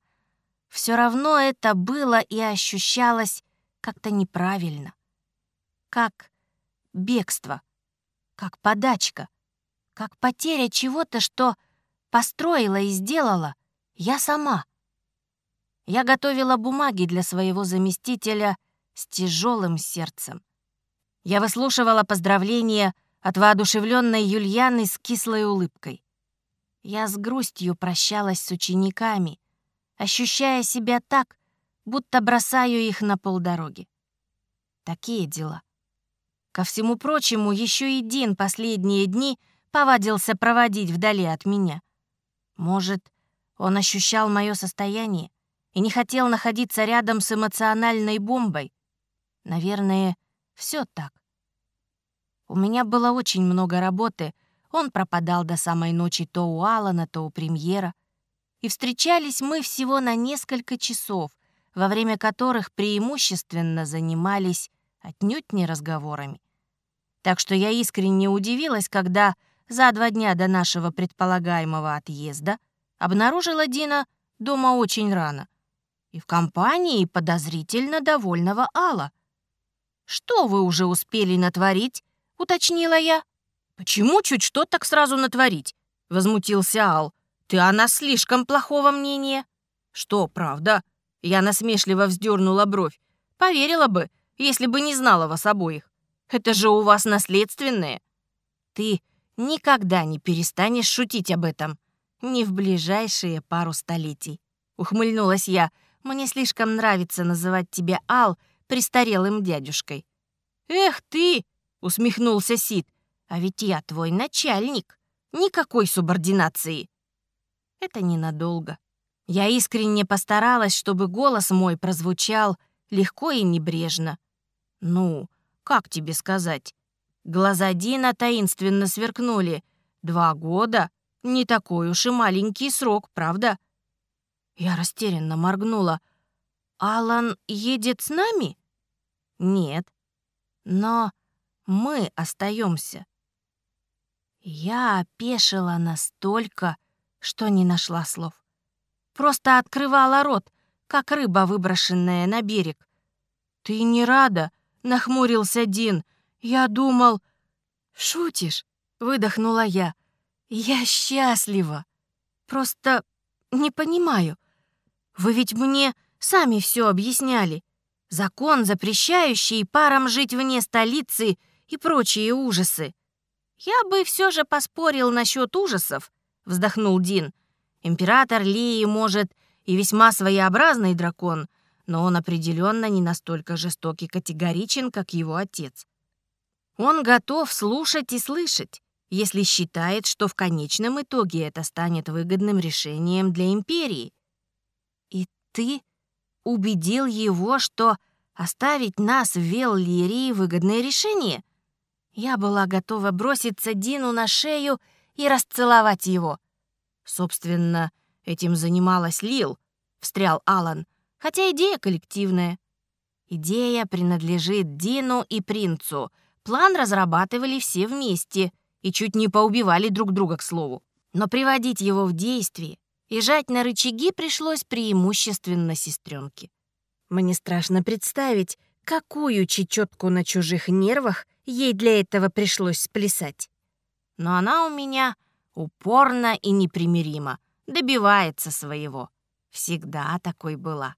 Speaker 2: все равно это было и ощущалось как-то неправильно. Как бегство, как подачка, как потеря чего-то, что построила и сделала я сама. Я готовила бумаги для своего заместителя с тяжелым сердцем. Я выслушивала поздравления от воодушевленной Юльяны с кислой улыбкой. Я с грустью прощалась с учениками, ощущая себя так, будто бросаю их на полдороги. Такие дела. Ко всему прочему, еще и Дин последние дни повадился проводить вдали от меня. Может, он ощущал мое состояние и не хотел находиться рядом с эмоциональной бомбой? Наверное, все так. У меня было очень много работы, он пропадал до самой ночи то у Алана, то у премьера. И встречались мы всего на несколько часов, во время которых преимущественно занимались отнюдь не разговорами. Так что я искренне удивилась, когда за два дня до нашего предполагаемого отъезда обнаружила Дина дома очень рано. и в компании подозрительно довольного Алла. «Что вы уже успели натворить?» — уточнила я. «Почему чуть что так сразу натворить?» — возмутился Ал. «Ты о слишком плохого мнения». «Что, правда?» Я насмешливо вздернула бровь. «Поверила бы, если бы не знала вас обоих. Это же у вас наследственное». «Ты никогда не перестанешь шутить об этом. Не в ближайшие пару столетий». Ухмыльнулась я. «Мне слишком нравится называть тебя Ал престарелым дядюшкой». «Эх ты!» — усмехнулся Сид. «А ведь я твой начальник. Никакой субординации». Это ненадолго. Я искренне постаралась, чтобы голос мой прозвучал легко и небрежно. Ну, как тебе сказать? Глаза Дина таинственно сверкнули. Два года — не такой уж и маленький срок, правда? Я растерянно моргнула. «Алан едет с нами?» «Нет. Но мы остаемся. Я опешила настолько, что не нашла слов. Просто открывала рот, как рыба, выброшенная на берег. «Ты не рада?» — нахмурился Дин. «Я думал...» «Шутишь?» — выдохнула я. «Я счастлива. Просто не понимаю. Вы ведь мне сами все объясняли. Закон, запрещающий парам жить вне столицы и прочие ужасы. Я бы все же поспорил насчет ужасов, вздохнул Дин. Император Лии, может, и весьма своеобразный дракон, но он определенно не настолько жесток и категоричен, как его отец. Он готов слушать и слышать, если считает, что в конечном итоге это станет выгодным решением для империи. И ты убедил его, что оставить нас в Веллирии выгодное решение? Я была готова броситься Дину на шею и расцеловать его. Собственно, этим занималась Лил, встрял Алан, хотя идея коллективная. Идея принадлежит Дину и принцу. План разрабатывали все вместе и чуть не поубивали друг друга, к слову. Но приводить его в действие и жать на рычаги пришлось преимущественно сестренке. Мне страшно представить, какую чечетку на чужих нервах ей для этого пришлось сплясать. Но она у меня упорно и непримиримо добивается своего. Всегда такой была.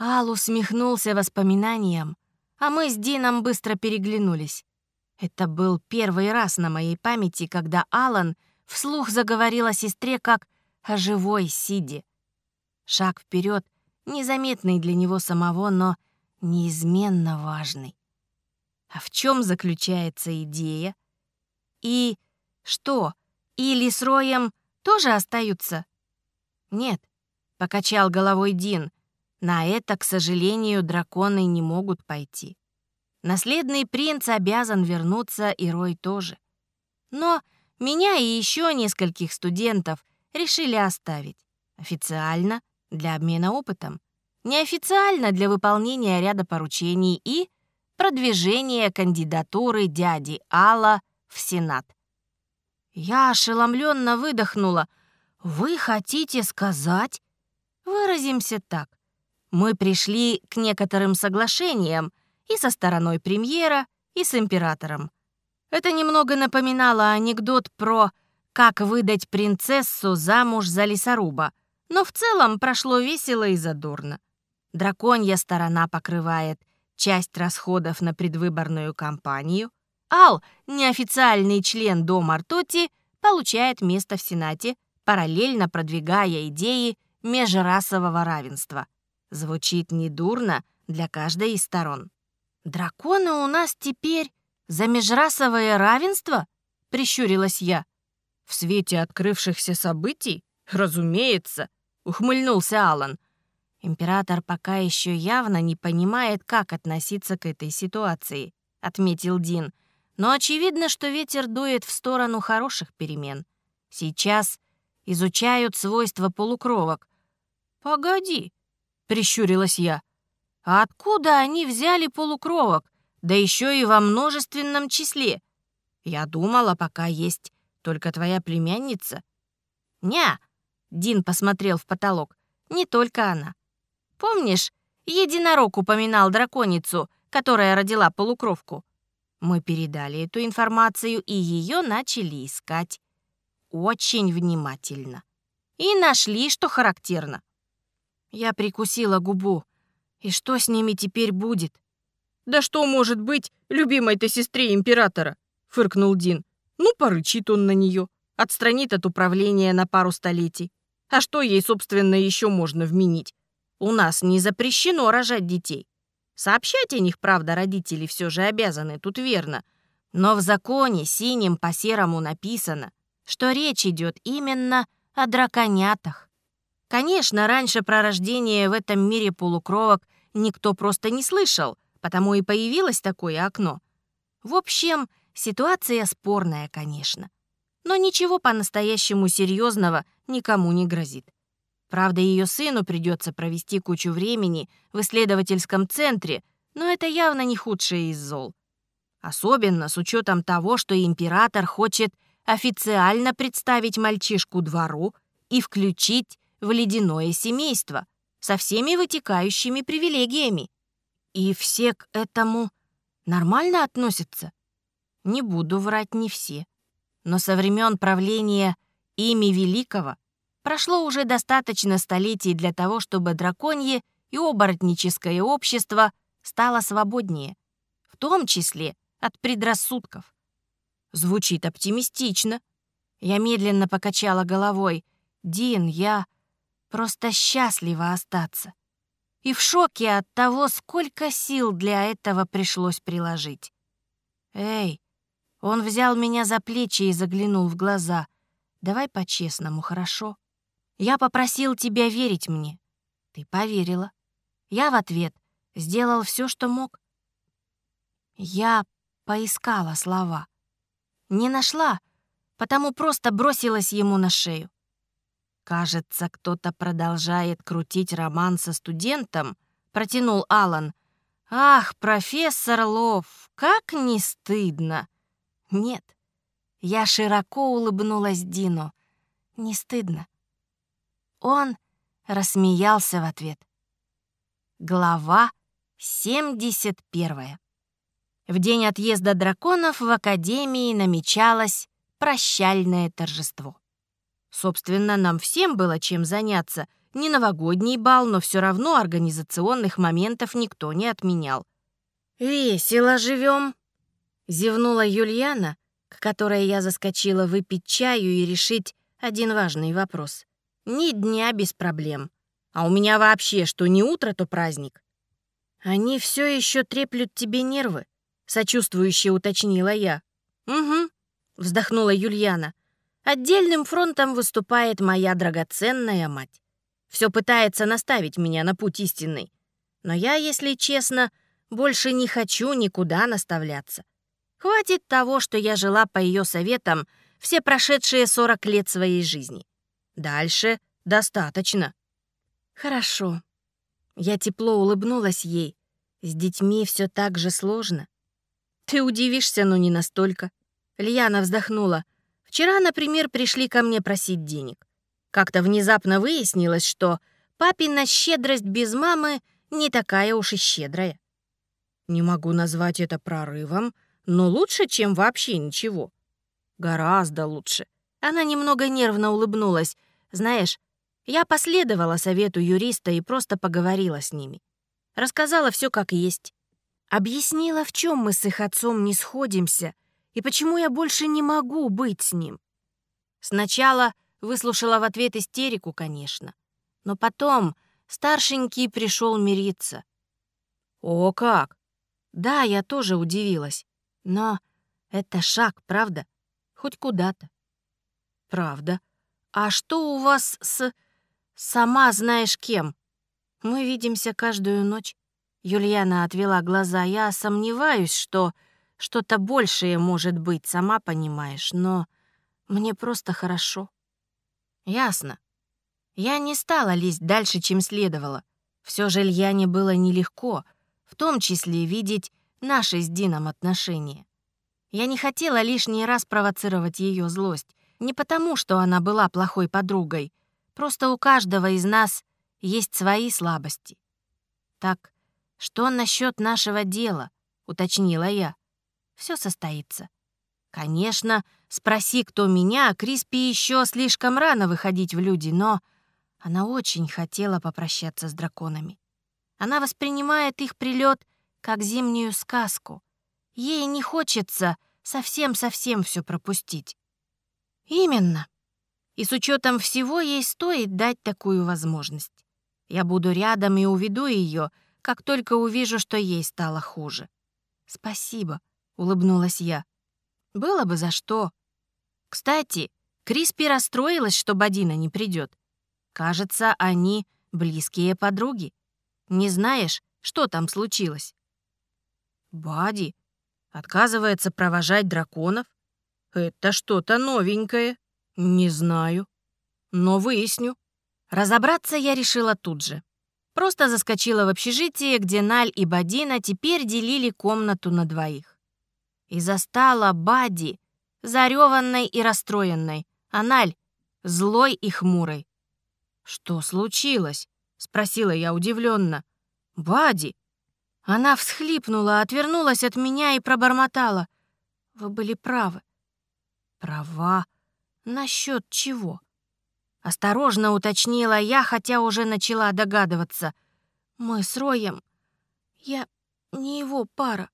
Speaker 2: Ал усмехнулся воспоминаниям, а мы с Дином быстро переглянулись. Это был первый раз на моей памяти, когда Алан вслух заговорил о сестре как о живой Сиде. Шаг вперед, незаметный для него самого, но неизменно важный. А в чем заключается идея? И что, Или с Роем тоже остаются? Нет, покачал головой Дин. На это, к сожалению, драконы не могут пойти. Наследный принц обязан вернуться, и Рой тоже. Но меня и еще нескольких студентов решили оставить. Официально, для обмена опытом. Неофициально для выполнения ряда поручений и продвижения кандидатуры дяди Алла в Сенат. Я ошеломленно выдохнула. «Вы хотите сказать?» Выразимся так. Мы пришли к некоторым соглашениям и со стороной премьера, и с императором. Это немного напоминало анекдот про «как выдать принцессу замуж за лесоруба», но в целом прошло весело и задорно. Драконья сторона покрывает часть расходов на предвыборную кампанию. Ал, неофициальный член Дома Ртути, получает место в Сенате, параллельно продвигая идеи межрасового равенства. Звучит недурно для каждой из сторон. «Драконы у нас теперь за межрасовое равенство?» — прищурилась я. «В свете открывшихся событий? Разумеется!» — ухмыльнулся Алан. «Император пока еще явно не понимает, как относиться к этой ситуации», — отметил Дин. «Но очевидно, что ветер дует в сторону хороших перемен. Сейчас изучают свойства полукровок». «Погоди», — прищурилась я. «А откуда они взяли полукровок? Да еще и во множественном числе. Я думала, пока есть только твоя племянница». «Ня», — Дин посмотрел в потолок, — «не только она. Помнишь, единорог упоминал драконицу, которая родила полукровку? Мы передали эту информацию, и ее начали искать. Очень внимательно. И нашли, что характерно. Я прикусила губу. И что с ними теперь будет?
Speaker 3: «Да что может быть любимой-то сестре императора?» — фыркнул Дин. «Ну, порычит он на нее, отстранит от управления на пару столетий. А что ей, собственно, еще можно вменить? У нас не запрещено рожать детей. Сообщать о них, правда, родители все же обязаны, тут верно. Но в законе синим по серому написано, что речь идет именно о драконятах. Конечно, раньше про рождение в этом мире полукровок никто просто не слышал, потому и появилось такое окно. В общем, ситуация спорная, конечно. Но ничего по-настоящему серьезного никому не грозит. Правда, ее сыну придется провести кучу времени в исследовательском центре, но это явно не худшее из зол. Особенно с учетом того, что император хочет официально представить мальчишку двору и включить в ледяное семейство со всеми вытекающими привилегиями. И все к этому нормально относятся? Не буду врать, не все. Но со времен правления ими Великого Прошло уже достаточно столетий для того, чтобы драконье и оборотническое общество стало свободнее, в том числе от предрассудков. Звучит оптимистично. Я медленно покачала головой. «Дин, я просто счастлива остаться. И в шоке от того, сколько сил для этого пришлось приложить. Эй, он взял меня за плечи и заглянул в глаза. Давай по-честному, хорошо? Я попросил тебя верить мне. Ты поверила. Я в ответ сделал все, что мог. Я поискала слова. Не нашла, потому просто бросилась ему на шею. Кажется, кто-то продолжает крутить роман со студентом, протянул Алан. Ах, профессор Лов, как не стыдно. Нет. Я широко улыбнулась Дину. Не стыдно. Он рассмеялся в ответ. Глава 71. В день отъезда драконов в Академии намечалось прощальное торжество. Собственно, нам всем было чем заняться. Не новогодний бал, но все равно организационных моментов никто не отменял. «Весело живем», — зевнула Юльяна, к которой я заскочила выпить чаю и решить один важный вопрос. Ни дня без проблем. А у меня вообще что, не утро, то праздник. Они все еще треплют тебе нервы, сочувствующе уточнила я. Угу, вздохнула Юльяна. Отдельным фронтом выступает моя драгоценная мать. Все пытается наставить меня на путь истинный. Но я, если честно, больше не хочу никуда наставляться. Хватит того, что я жила по ее советам все прошедшие 40 лет своей жизни. Дальше достаточно. Хорошо. Я тепло улыбнулась ей. С детьми все так же сложно. Ты удивишься, но не настолько. Льяна вздохнула. Вчера, например, пришли ко мне просить денег. Как-то внезапно выяснилось, что папина щедрость без мамы не такая уж и щедрая. Не могу назвать это прорывом, но лучше, чем вообще ничего. Гораздо лучше. Она немного нервно улыбнулась. Знаешь, я последовала совету юриста и просто поговорила с ними. Рассказала все как есть. Объяснила, в чем мы с их отцом не сходимся и почему я больше не могу быть с ним. Сначала выслушала в ответ истерику, конечно. Но потом старшенький пришел мириться. О, как! Да, я тоже удивилась. Но это шаг, правда? Хоть куда-то. Правда. «А что у вас с... сама знаешь кем?» «Мы видимся каждую ночь». Юльяна отвела глаза. «Я сомневаюсь, что что-то большее может быть, сама понимаешь, но мне просто хорошо». «Ясно». Я не стала лезть дальше, чем следовало. Все же Ильяне было нелегко, в том числе видеть наши с Дином отношения. Я не хотела лишний раз провоцировать ее злость, не потому, что она была плохой подругой. Просто у каждого из нас есть свои слабости.
Speaker 2: Так, что насчет нашего дела? уточнила я. Все состоится. Конечно, спроси, кто меня, Криспи еще слишком рано выходить в люди, но она очень хотела попрощаться с драконами. Она воспринимает их прилет как зимнюю сказку. Ей не хочется совсем-совсем все пропустить. Именно. И с учетом всего ей стоит дать такую возможность. Я буду рядом и уведу ее, как только увижу, что ей стало хуже. Спасибо, улыбнулась я. Было бы за что. Кстати, Криспи расстроилась, что Бадина не придет. Кажется, они близкие подруги. Не знаешь, что там случилось? Бади отказывается провожать драконов? Это что-то новенькое. Не знаю. Но выясню. Разобраться я решила тут же. Просто заскочила в общежитие, где Наль и Бадина теперь делили комнату на двоих. И застала Бади, зареванной и расстроенной, а Наль злой и хмурой. «Что случилось?» — спросила я удивленно. «Бади!» Она всхлипнула, отвернулась от меня и пробормотала. «Вы были правы». «Права? Насчет чего?» Осторожно уточнила я, хотя уже начала догадываться. «Мы с Роем... Я не его пара.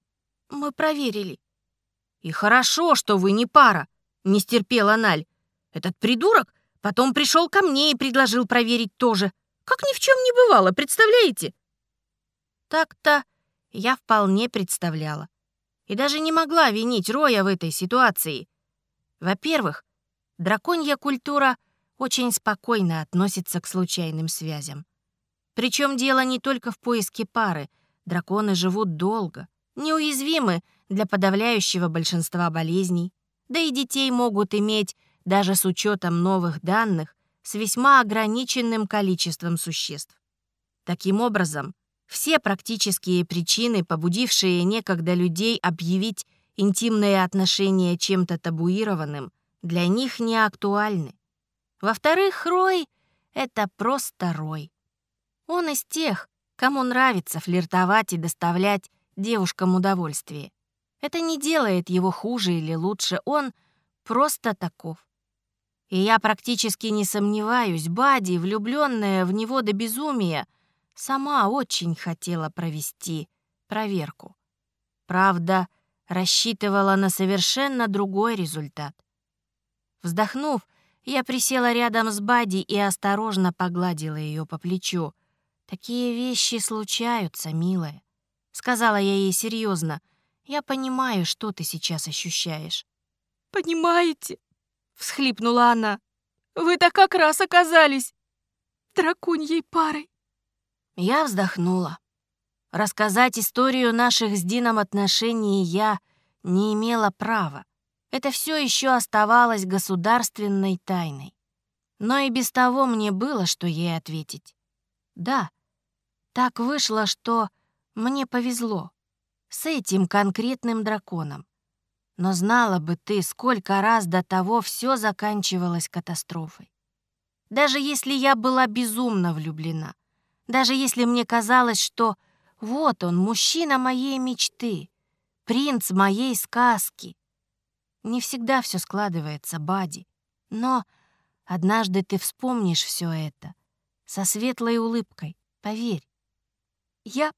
Speaker 2: Мы проверили». «И хорошо, что вы не пара», — не стерпела Наль. «Этот придурок потом пришел ко мне и предложил проверить тоже. Как ни в чем не бывало, представляете?» Так-то я вполне представляла. И даже не могла винить Роя в этой ситуации. Во-первых, драконья культура очень спокойно относится к случайным связям. Причем дело не только в поиске пары. Драконы живут долго, неуязвимы для подавляющего большинства болезней, да и детей могут иметь даже с учетом новых данных с весьма ограниченным количеством существ. Таким образом, все практические причины, побудившие некогда людей объявить интимные отношения чем-то табуированным, для них не актуальны. Во-вторых, Рой — это просто Рой. Он из тех, кому нравится флиртовать и доставлять девушкам удовольствие. Это не делает его хуже или лучше, он просто таков. И я практически не сомневаюсь, Бади, влюбленная в него до безумия, сама очень хотела провести проверку. Правда, рассчитывала на совершенно другой результат. Вздохнув, я присела рядом с Бади и осторожно погладила ее по плечу. «Такие вещи случаются, милая», — сказала я ей серьезно. «Я понимаю, что ты сейчас ощущаешь».
Speaker 3: «Понимаете?» — всхлипнула она. «Вы-то как раз оказались драконьей парой».
Speaker 2: Я вздохнула. Рассказать историю наших с Дином отношений я не имела права. Это все еще оставалось государственной тайной. Но и без того мне было, что ей ответить. Да, так вышло, что мне повезло с этим конкретным драконом. Но знала бы ты, сколько раз до того все заканчивалось катастрофой. Даже если я была безумно влюблена, даже если мне казалось, что вот он, мужчина моей мечты, принц моей сказки. Не всегда все складывается, Бади, но однажды ты вспомнишь все это со светлой улыбкой, поверь.
Speaker 3: Я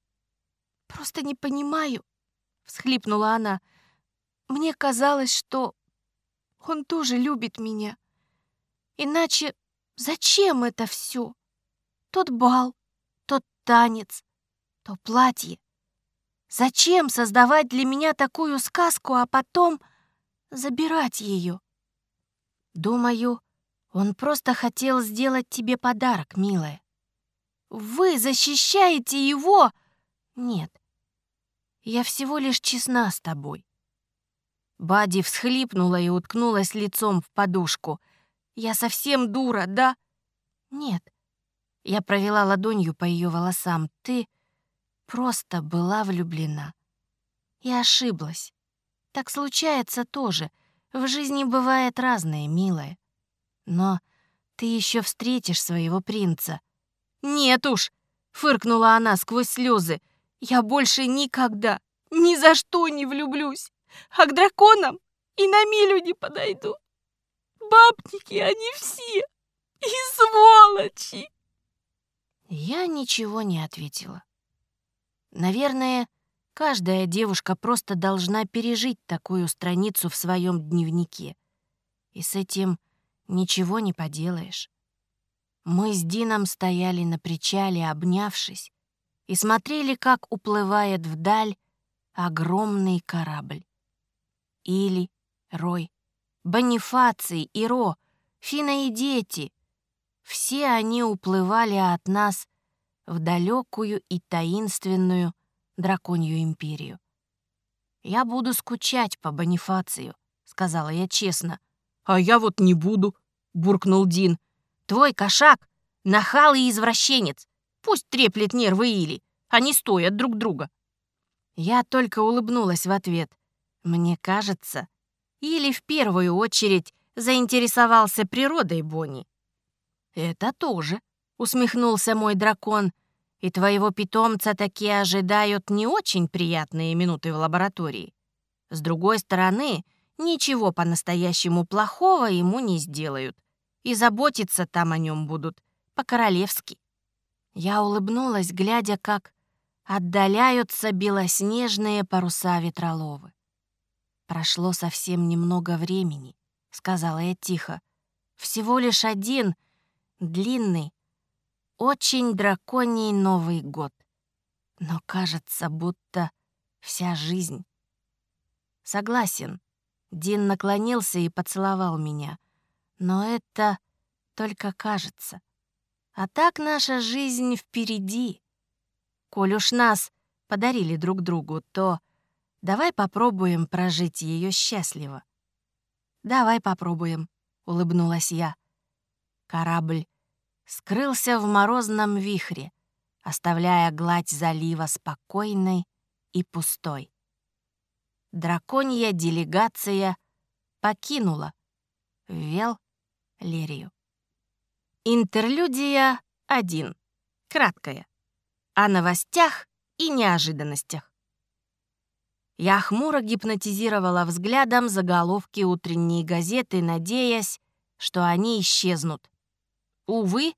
Speaker 3: просто не понимаю, всхлипнула она. Мне казалось, что он тоже любит меня. Иначе зачем это все? Тот бал, тот танец, то платье. Зачем создавать для меня такую сказку, а потом забирать ее? Думаю, он просто хотел сделать тебе подарок, милая. Вы защищаете его? Нет. Я всего лишь честна с тобой. Бади всхлипнула и уткнулась лицом в подушку. «Я совсем дура, да?» «Нет». Я провела ладонью по ее волосам. «Ты просто была влюблена». И ошиблась. Так случается тоже. В жизни бывает разное, милая. Но ты еще встретишь своего принца. «Нет уж!» — фыркнула она сквозь слезы. «Я больше никогда, ни за что не влюблюсь, а к драконам и на милю не подойду. Бабники они все и сволочи!»
Speaker 1: Я ничего не ответила. Наверное, каждая девушка просто должна пережить такую страницу в своем дневнике. И с этим ничего не поделаешь. Мы с Дином стояли на причале, обнявшись, и смотрели, как уплывает вдаль огромный корабль. Или, Рой, Бонифаций, Иро, Фина и дети — все они уплывали от нас в далекую и таинственную драконью империю. «Я буду скучать по Бонифацию», — сказала я честно.
Speaker 3: «А я вот не буду», — буркнул Дин.
Speaker 1: Твой кошак — нахал и извращенец. Пусть треплет нервы Или, они стоят друг друга. Я только улыбнулась в ответ. Мне кажется, Или в первую очередь заинтересовался природой Бонни. «Это тоже», — усмехнулся мой дракон, «и твоего питомца такие ожидают не очень приятные минуты в лаборатории. С другой стороны, ничего по-настоящему плохого ему не сделают и заботиться там о нем будут по-королевски. Я улыбнулась, глядя, как отдаляются белоснежные паруса ветроловы. «Прошло совсем немного времени», — сказала я тихо. «Всего лишь один, длинный, очень драконий Новый год. Но кажется, будто вся жизнь». «Согласен». Дин наклонился и поцеловал меня. Но это только кажется. А так наша жизнь впереди. Коль уж нас подарили друг другу, то давай попробуем прожить ее счастливо. Давай попробуем, улыбнулась я. Корабль скрылся в морозном вихре, оставляя гладь залива спокойной и пустой. Драконья делегация покинула Вел Лерию. Интерлюдия 1. Краткая. О новостях и неожиданностях. Я хмуро гипнотизировала взглядом заголовки утренней газеты, надеясь, что они исчезнут. Увы,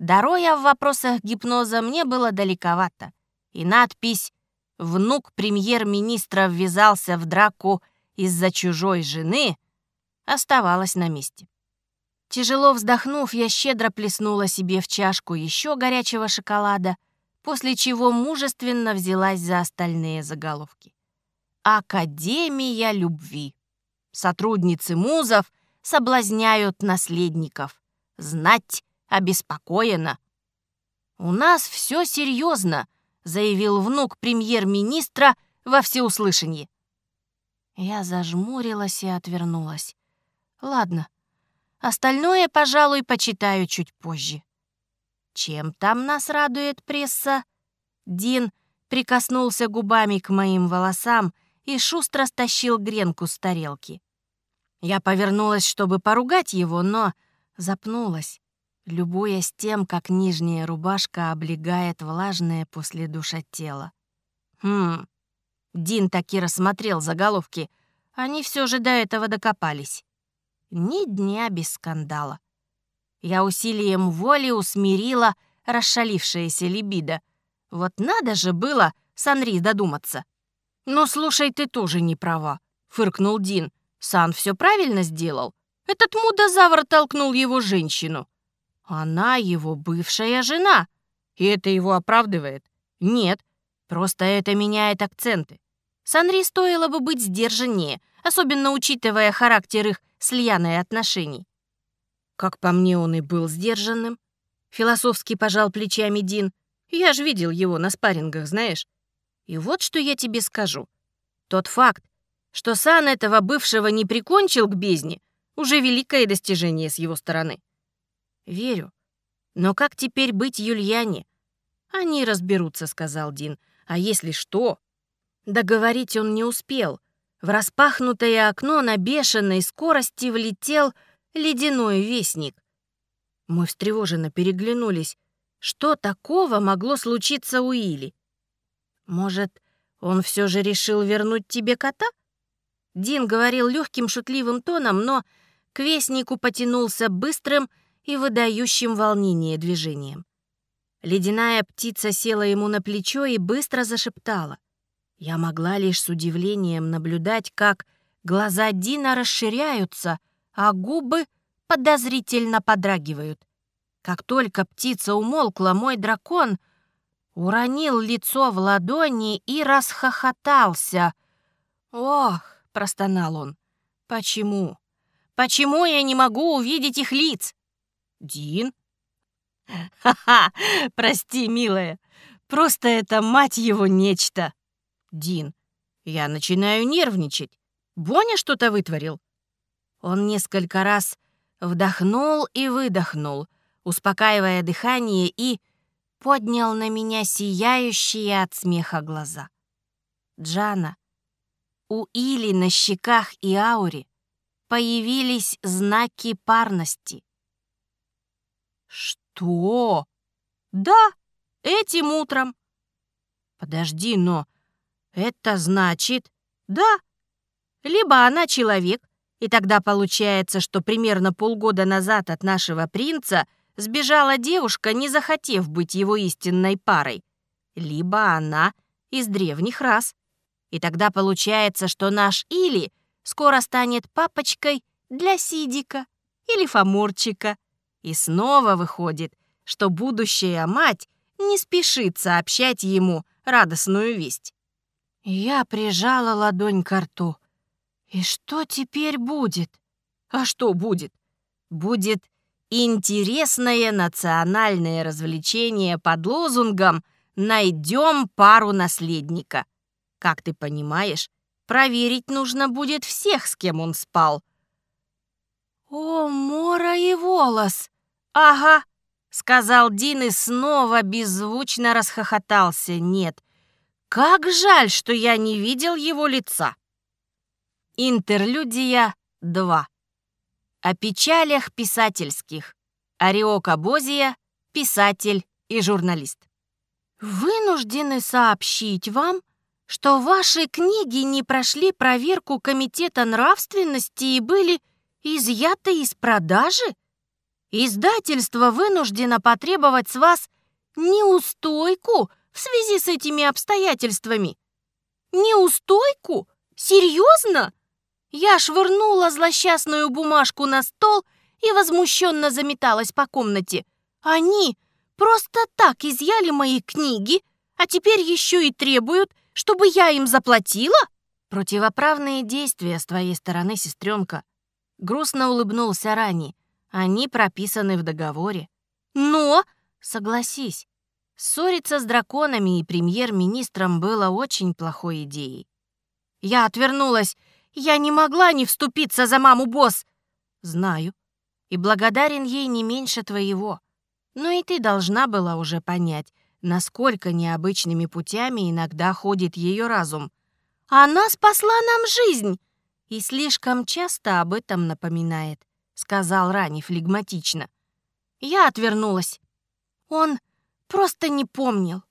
Speaker 1: дороя в вопросах гипноза мне было далековато, и надпись «Внук премьер-министра ввязался в драку из-за чужой жены» оставалась на месте. Тяжело вздохнув, я щедро плеснула себе в чашку еще горячего шоколада, после чего мужественно взялась за остальные заголовки. Академия любви. Сотрудницы музов соблазняют наследников. Знать обеспокоена. «У нас все серьезно», — заявил внук премьер-министра во всеуслышание. Я зажмурилась и отвернулась. Ладно, остальное, пожалуй, почитаю чуть позже. Чем там нас радует пресса? Дин прикоснулся губами к моим волосам и шустро стащил гренку с тарелки. Я повернулась, чтобы поругать его, но запнулась, любуясь тем, как нижняя рубашка облегает влажное после душа тело. Хм, Дин таки рассмотрел заголовки. Они все же до этого докопались. Ни дня без скандала. Я усилием воли усмирила расшалившееся либидо. Вот надо же было с Анри додуматься. «Ну, слушай, ты тоже не права», — фыркнул Дин. «Сан все правильно сделал. Этот мудозавр толкнул его женщину. Она его бывшая жена. И это его оправдывает? Нет, просто это меняет акценты. С Анри стоило бы быть сдержаннее, особенно учитывая характер их с Льяной отношений. Как по мне, он и был сдержанным. Философски пожал плечами Дин. Я же видел его на спаррингах, знаешь. И вот что я тебе скажу. Тот факт, что Сан этого бывшего не прикончил к бездне, уже великое достижение с его стороны. Верю. Но как теперь быть Юльяне? Они разберутся, сказал Дин. А если что? Договорить он не успел. В распахнутое окно на бешеной скорости влетел ледяной вестник. Мы встревоженно переглянулись.
Speaker 3: Что такого могло случиться у Или? Может, он все же решил вернуть тебе кота? Дин говорил легким шутливым тоном, но к вестнику потянулся быстрым и выдающим волнение движением. Ледяная птица села ему на плечо и быстро зашептала. Я могла лишь с удивлением наблюдать, как глаза Дина расширяются, а губы подозрительно подрагивают. Как только птица умолкла, мой дракон уронил лицо в ладони и расхохотался. «Ох!» — простонал он. «Почему? Почему я не могу увидеть их лиц?» «Дин?» «Ха-ха! Прости, милая. Просто это, мать его, нечто!» «Дин, я начинаю нервничать. Боня что-то вытворил?» Он несколько раз вдохнул и выдохнул, успокаивая дыхание и поднял на меня сияющие от смеха глаза. Джана, у Или на щеках и ауре появились знаки парности. «Что?» «Да, этим утром». «Подожди, но это значит...» «Да, либо она человек, и тогда получается, что примерно полгода назад от нашего принца сбежала девушка, не захотев быть его истинной парой. Либо она из древних рас. И тогда получается, что наш Или скоро станет папочкой для Сидика или Фоморчика. И снова выходит, что будущая мать не спешит сообщать ему радостную весть. Я прижала ладонь к рту. И что теперь будет? А что будет? Будет интересное национальное развлечение под лозунгом «Найдем пару наследника». Как ты понимаешь, проверить нужно будет всех, с кем он спал. «О, Мора и волос!» «Ага», — сказал Дин и снова беззвучно расхохотался. «Нет, как жаль, что я не видел его лица». Интерлюдия 2. О печалях писательских. Ариока Бозия, писатель и журналист. Вынуждены сообщить вам, что ваши книги не прошли проверку Комитета нравственности и были изъяты из продажи? Издательство вынуждено потребовать с вас неустойку в связи с этими обстоятельствами. Неустойку? Серьезно? Я швырнула злосчастную бумажку на стол и возмущенно заметалась по комнате. Они просто так изъяли мои книги, а теперь еще и требуют, чтобы я им заплатила? Противоправные действия с твоей стороны, сестренка. Грустно улыбнулся Рани. Они прописаны в договоре. Но, согласись, ссориться с драконами и премьер-министром было очень плохой идеей. Я отвернулась я не могла не вступиться за маму, босс. Знаю. И благодарен ей не меньше твоего. Но и ты должна была уже понять, насколько необычными путями иногда ходит ее разум. Она спасла нам жизнь и слишком часто об этом напоминает, сказал Рани флегматично. Я отвернулась. Он просто не помнил.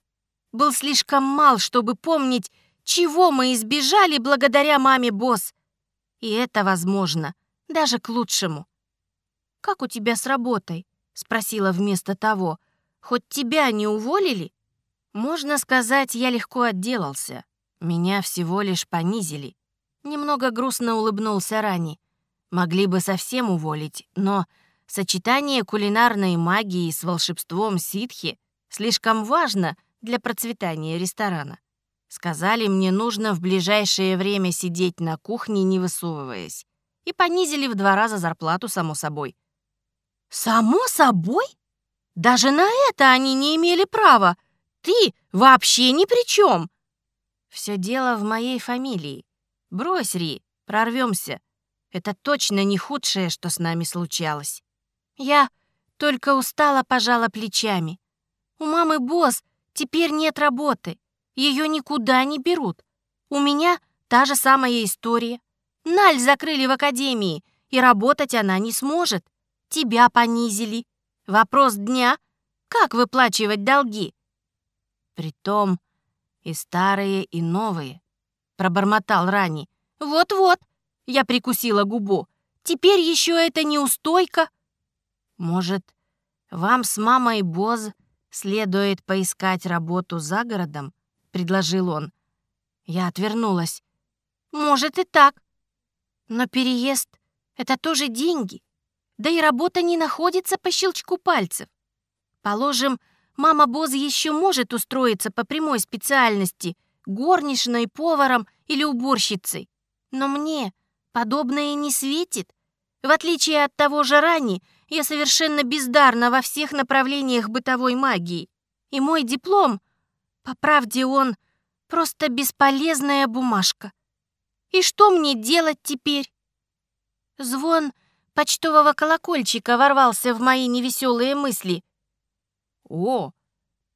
Speaker 3: Был слишком мал, чтобы помнить, чего мы избежали благодаря маме босс. И это возможно, даже к лучшему. «Как у тебя с работой?» — спросила вместо того. «Хоть тебя не уволили?» Можно сказать, я легко отделался. Меня всего лишь понизили. Немного грустно улыбнулся Рани. Могли бы совсем уволить, но сочетание кулинарной магии с волшебством ситхи слишком важно для процветания ресторана. Сказали, мне нужно в ближайшее время сидеть на кухне, не высовываясь. И понизили в два раза зарплату, само собой. «Само собой? Даже на это они не имели права. Ты вообще ни при чем!» «Все дело в моей фамилии. Брось, Ри, прорвемся. Это точно не худшее, что с нами случалось. Я только устала пожала плечами. У мамы босс, теперь нет работы. Ее никуда не берут. У меня та же самая история. Наль закрыли в академии, и работать она не сможет. Тебя понизили. Вопрос дня — как выплачивать долги.
Speaker 2: Притом и старые, и новые, пробормотал Рани.
Speaker 3: Вот-вот, я прикусила губу. Теперь еще это неустойка.
Speaker 2: Может, вам с мамой Боз следует поискать работу за городом? предложил он. Я отвернулась.
Speaker 3: Может и так. Но переезд — это тоже деньги. Да и работа не находится по щелчку пальцев. Положим, мама Боз еще может устроиться по прямой специальности — горничной, поваром или уборщицей. Но мне подобное не светит. В отличие от того же Рани, я совершенно бездарна во всех направлениях бытовой магии. И мой диплом, по правде он, просто бесполезная бумажка. И что мне делать теперь? Звон почтового колокольчика ворвался в мои невеселые мысли.
Speaker 2: «О,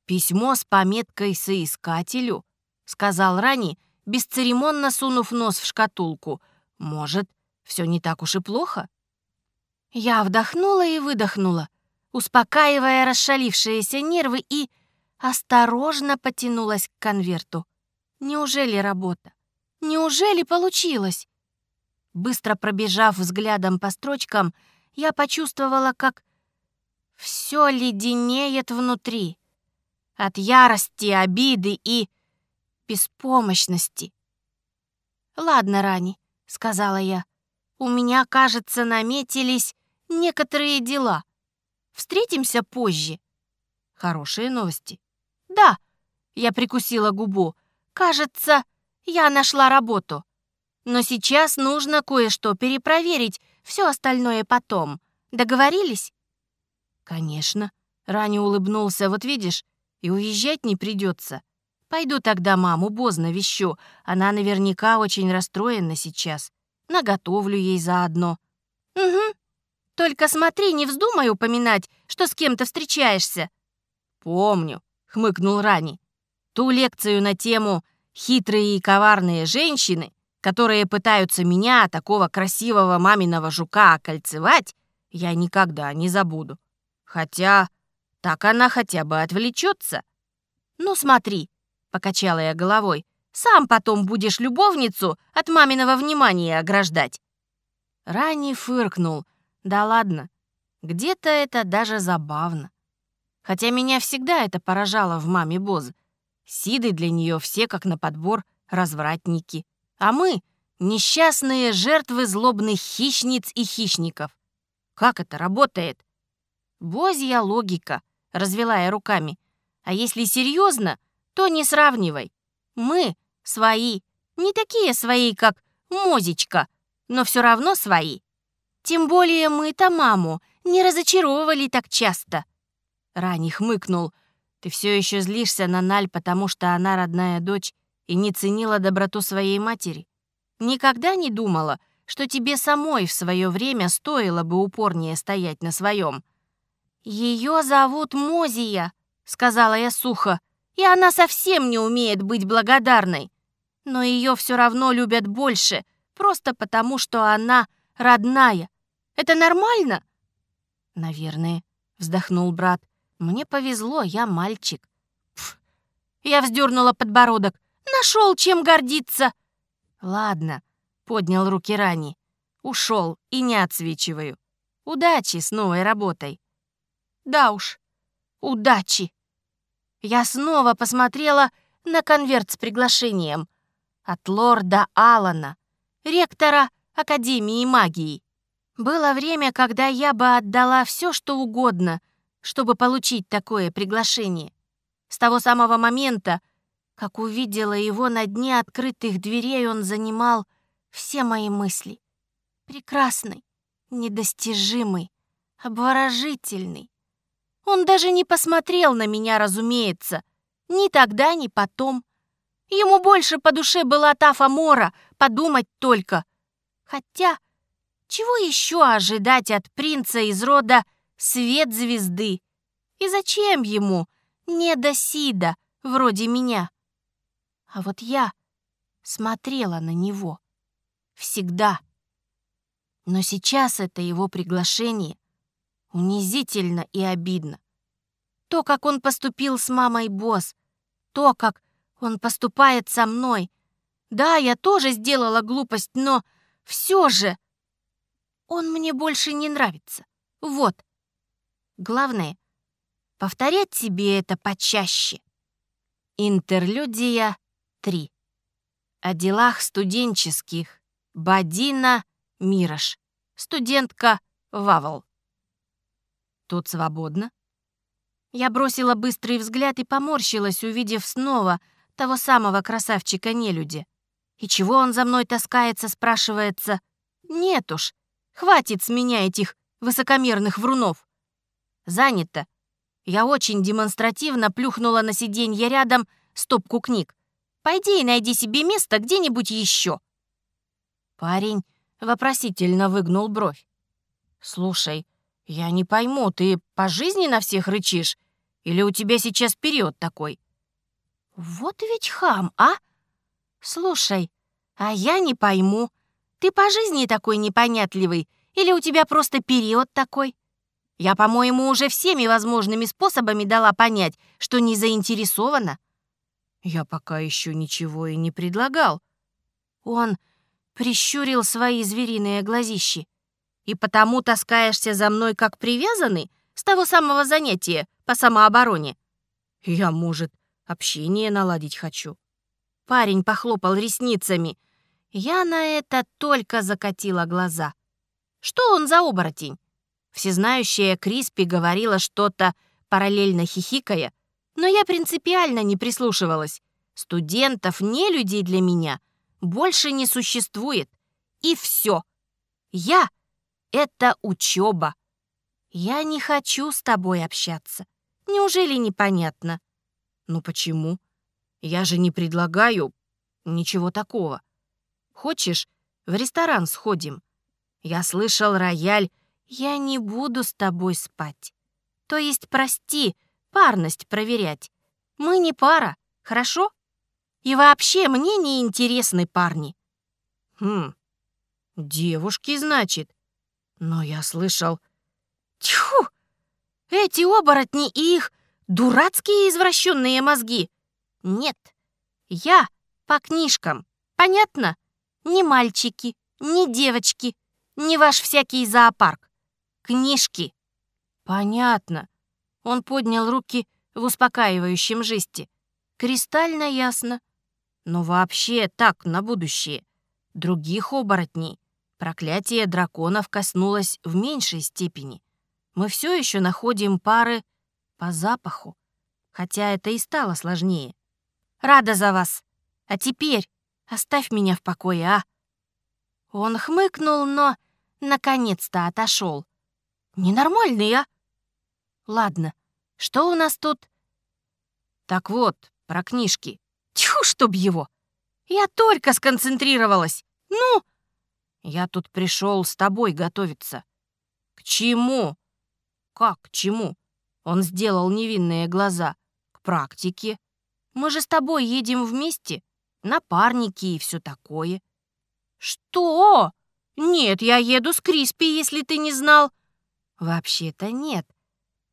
Speaker 2: письмо с пометкой «Соискателю», — сказал Рани, бесцеремонно сунув нос в шкатулку. «Может, все не так уж и плохо?»
Speaker 3: Я вдохнула и выдохнула, успокаивая расшалившиеся нервы и осторожно потянулась к конверту. Неужели работа? Неужели получилось? Быстро пробежав взглядом по строчкам, я почувствовала, как все леденеет внутри. От ярости, обиды и беспомощности. «Ладно, Рани», — сказала я, — «у меня, кажется, наметились некоторые дела. Встретимся позже».
Speaker 2: Хорошие новости.
Speaker 3: «Да», — я прикусила губу, — «кажется, я нашла работу. Но сейчас нужно кое-что перепроверить, все остальное потом. Договорились?»
Speaker 2: «Конечно», — Рани улыбнулся, вот видишь, и уезжать не придется. Пойду тогда маму Боз навещу, она наверняка очень расстроена сейчас. Наготовлю ей заодно».
Speaker 3: «Угу. Только смотри, не вздумай упоминать, что с кем-то встречаешься».
Speaker 2: «Помню», — хмыкнул Рани. «Ту лекцию на тему «Хитрые и коварные женщины», которые пытаются меня, такого красивого маминого жука, окольцевать, я никогда не забуду. Хотя так она хотя бы отвлечется.
Speaker 3: «Ну смотри», — покачала я головой, «сам потом будешь любовницу от маминого внимания ограждать».
Speaker 2: Рани фыркнул. «Да ладно, где-то это даже забавно. Хотя меня всегда это поражало в маме Боз. Сиды для нее все как на подбор развратники. А мы — несчастные жертвы злобных хищниц и хищников. Как это работает? Бозья логика, развела я руками. А если серьезно, то не сравнивай. Мы свои, не такие свои, как Мозечка, но все равно свои. Тем более мы-то маму не разочаровывали так часто. Рани хмыкнул. Ты все еще злишься на Наль, потому что она родная дочь и не ценила доброту своей матери. Никогда не думала, что тебе самой в свое время стоило бы упорнее стоять на своем.
Speaker 3: «Ее зовут Мозия», — сказала я сухо, «и она совсем не умеет быть благодарной. Но ее все равно любят больше, просто потому, что она родная. Это нормально?»
Speaker 2: «Наверное», — вздохнул брат. «Мне повезло, я мальчик».
Speaker 3: Пф, я вздернула подбородок. «Нашел чем гордиться!»
Speaker 2: «Ладно», — поднял руки Рани. «Ушел и не отсвечиваю. Удачи с новой работой».
Speaker 3: Да уж, удачи. Я снова посмотрела на конверт с приглашением от лорда Алана, ректора Академии магии. Было время, когда я бы отдала все, что угодно, чтобы получить такое приглашение. С того самого момента, как увидела его на дне открытых дверей, он занимал все мои мысли. Прекрасный, недостижимый, обворожительный, он даже не посмотрел на меня, разумеется. Ни тогда, ни потом. Ему больше по душе была та Фомора, подумать только. Хотя, чего еще ожидать от принца из рода свет звезды? И зачем ему не до Сида, вроде меня? А вот я смотрела на него. Всегда. Но сейчас это его приглашение унизительно и обидно. То, как он поступил с мамой босс. То, как он поступает со мной. Да, я тоже сделала глупость, но все же он мне больше не нравится. Вот. Главное — повторять себе это почаще. Интерлюдия 3. О делах студенческих. Бадина Мирош. Студентка Вавл. Тут свободно. Я бросила быстрый взгляд и поморщилась, увидев снова того самого красавчика-нелюди. И чего он за мной таскается, спрашивается. Нет уж, хватит с меня этих высокомерных врунов. Занято. Я очень демонстративно плюхнула на сиденье рядом стопку книг. Пойди и найди себе место где-нибудь еще. Парень вопросительно выгнул бровь. «Слушай, я не пойму, ты по жизни на всех рычишь? Или у тебя сейчас период такой?» «Вот ведь хам, а? Слушай, а я не пойму, ты по жизни такой непонятливый или у тебя просто период такой? Я, по-моему, уже всеми возможными способами дала понять, что не заинтересована». «Я пока еще ничего и не предлагал». Он прищурил свои звериные глазищи. «И потому таскаешься за мной как привязанный с того самого занятия по самообороне?» «Я, может, общение наладить хочу». Парень похлопал ресницами. Я на это только закатила глаза. Что он за оборотень? Всезнающая Криспи говорила что-то, параллельно хихикая, но я принципиально не прислушивалась. Студентов, не людей для меня, больше не существует. И все. Я — это учеба. Я не хочу с тобой общаться. Неужели непонятно? Ну почему? Я же не предлагаю ничего такого. Хочешь, в ресторан сходим? Я слышал рояль. Я не буду с тобой спать. То есть, прости, парность проверять. Мы не пара, хорошо? И вообще, мне не интересны парни. Хм, девушки, значит. Но я слышал... Тьфу! Эти оборотни и их дурацкие извращенные мозги. Нет, я по книжкам. Понятно? Ни мальчики, ни девочки, ни ваш всякий зоопарк. Книжки. Понятно. Он поднял руки в успокаивающем жесте. Кристально ясно. Но вообще так, на будущее. Других оборотней проклятие драконов коснулось в меньшей степени. Мы все еще находим пары по запаху, хотя это и стало сложнее. Рада за вас. А теперь оставь меня в покое, а?» Он хмыкнул, но наконец-то отошел. «Ненормальный, а?» «Ладно, что у нас тут?» «Так вот, про книжки. Тьфу, чтоб его! Я только сконцентрировалась. Ну!» «Я тут пришел с тобой готовиться». «К чему?» «Как к чему?» Он сделал невинные глаза. «К практике. Мы же с тобой едем вместе, напарники и все такое». «Что? Нет, я еду с Криспи, если ты не знал». «Вообще-то нет».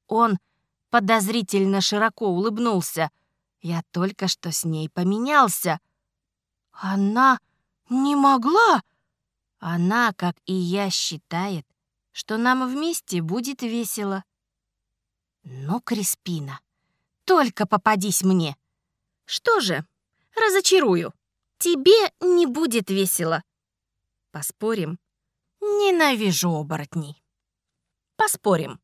Speaker 3: Он подозрительно широко улыбнулся. «Я только что с ней поменялся». «Она не могла?» «Она, как и я, считает, что нам вместе будет весело». «Ну, Криспина, только попадись мне!» Что же, разочарую. Тебе не будет весело. Поспорим? Ненавижу оборотней. Поспорим.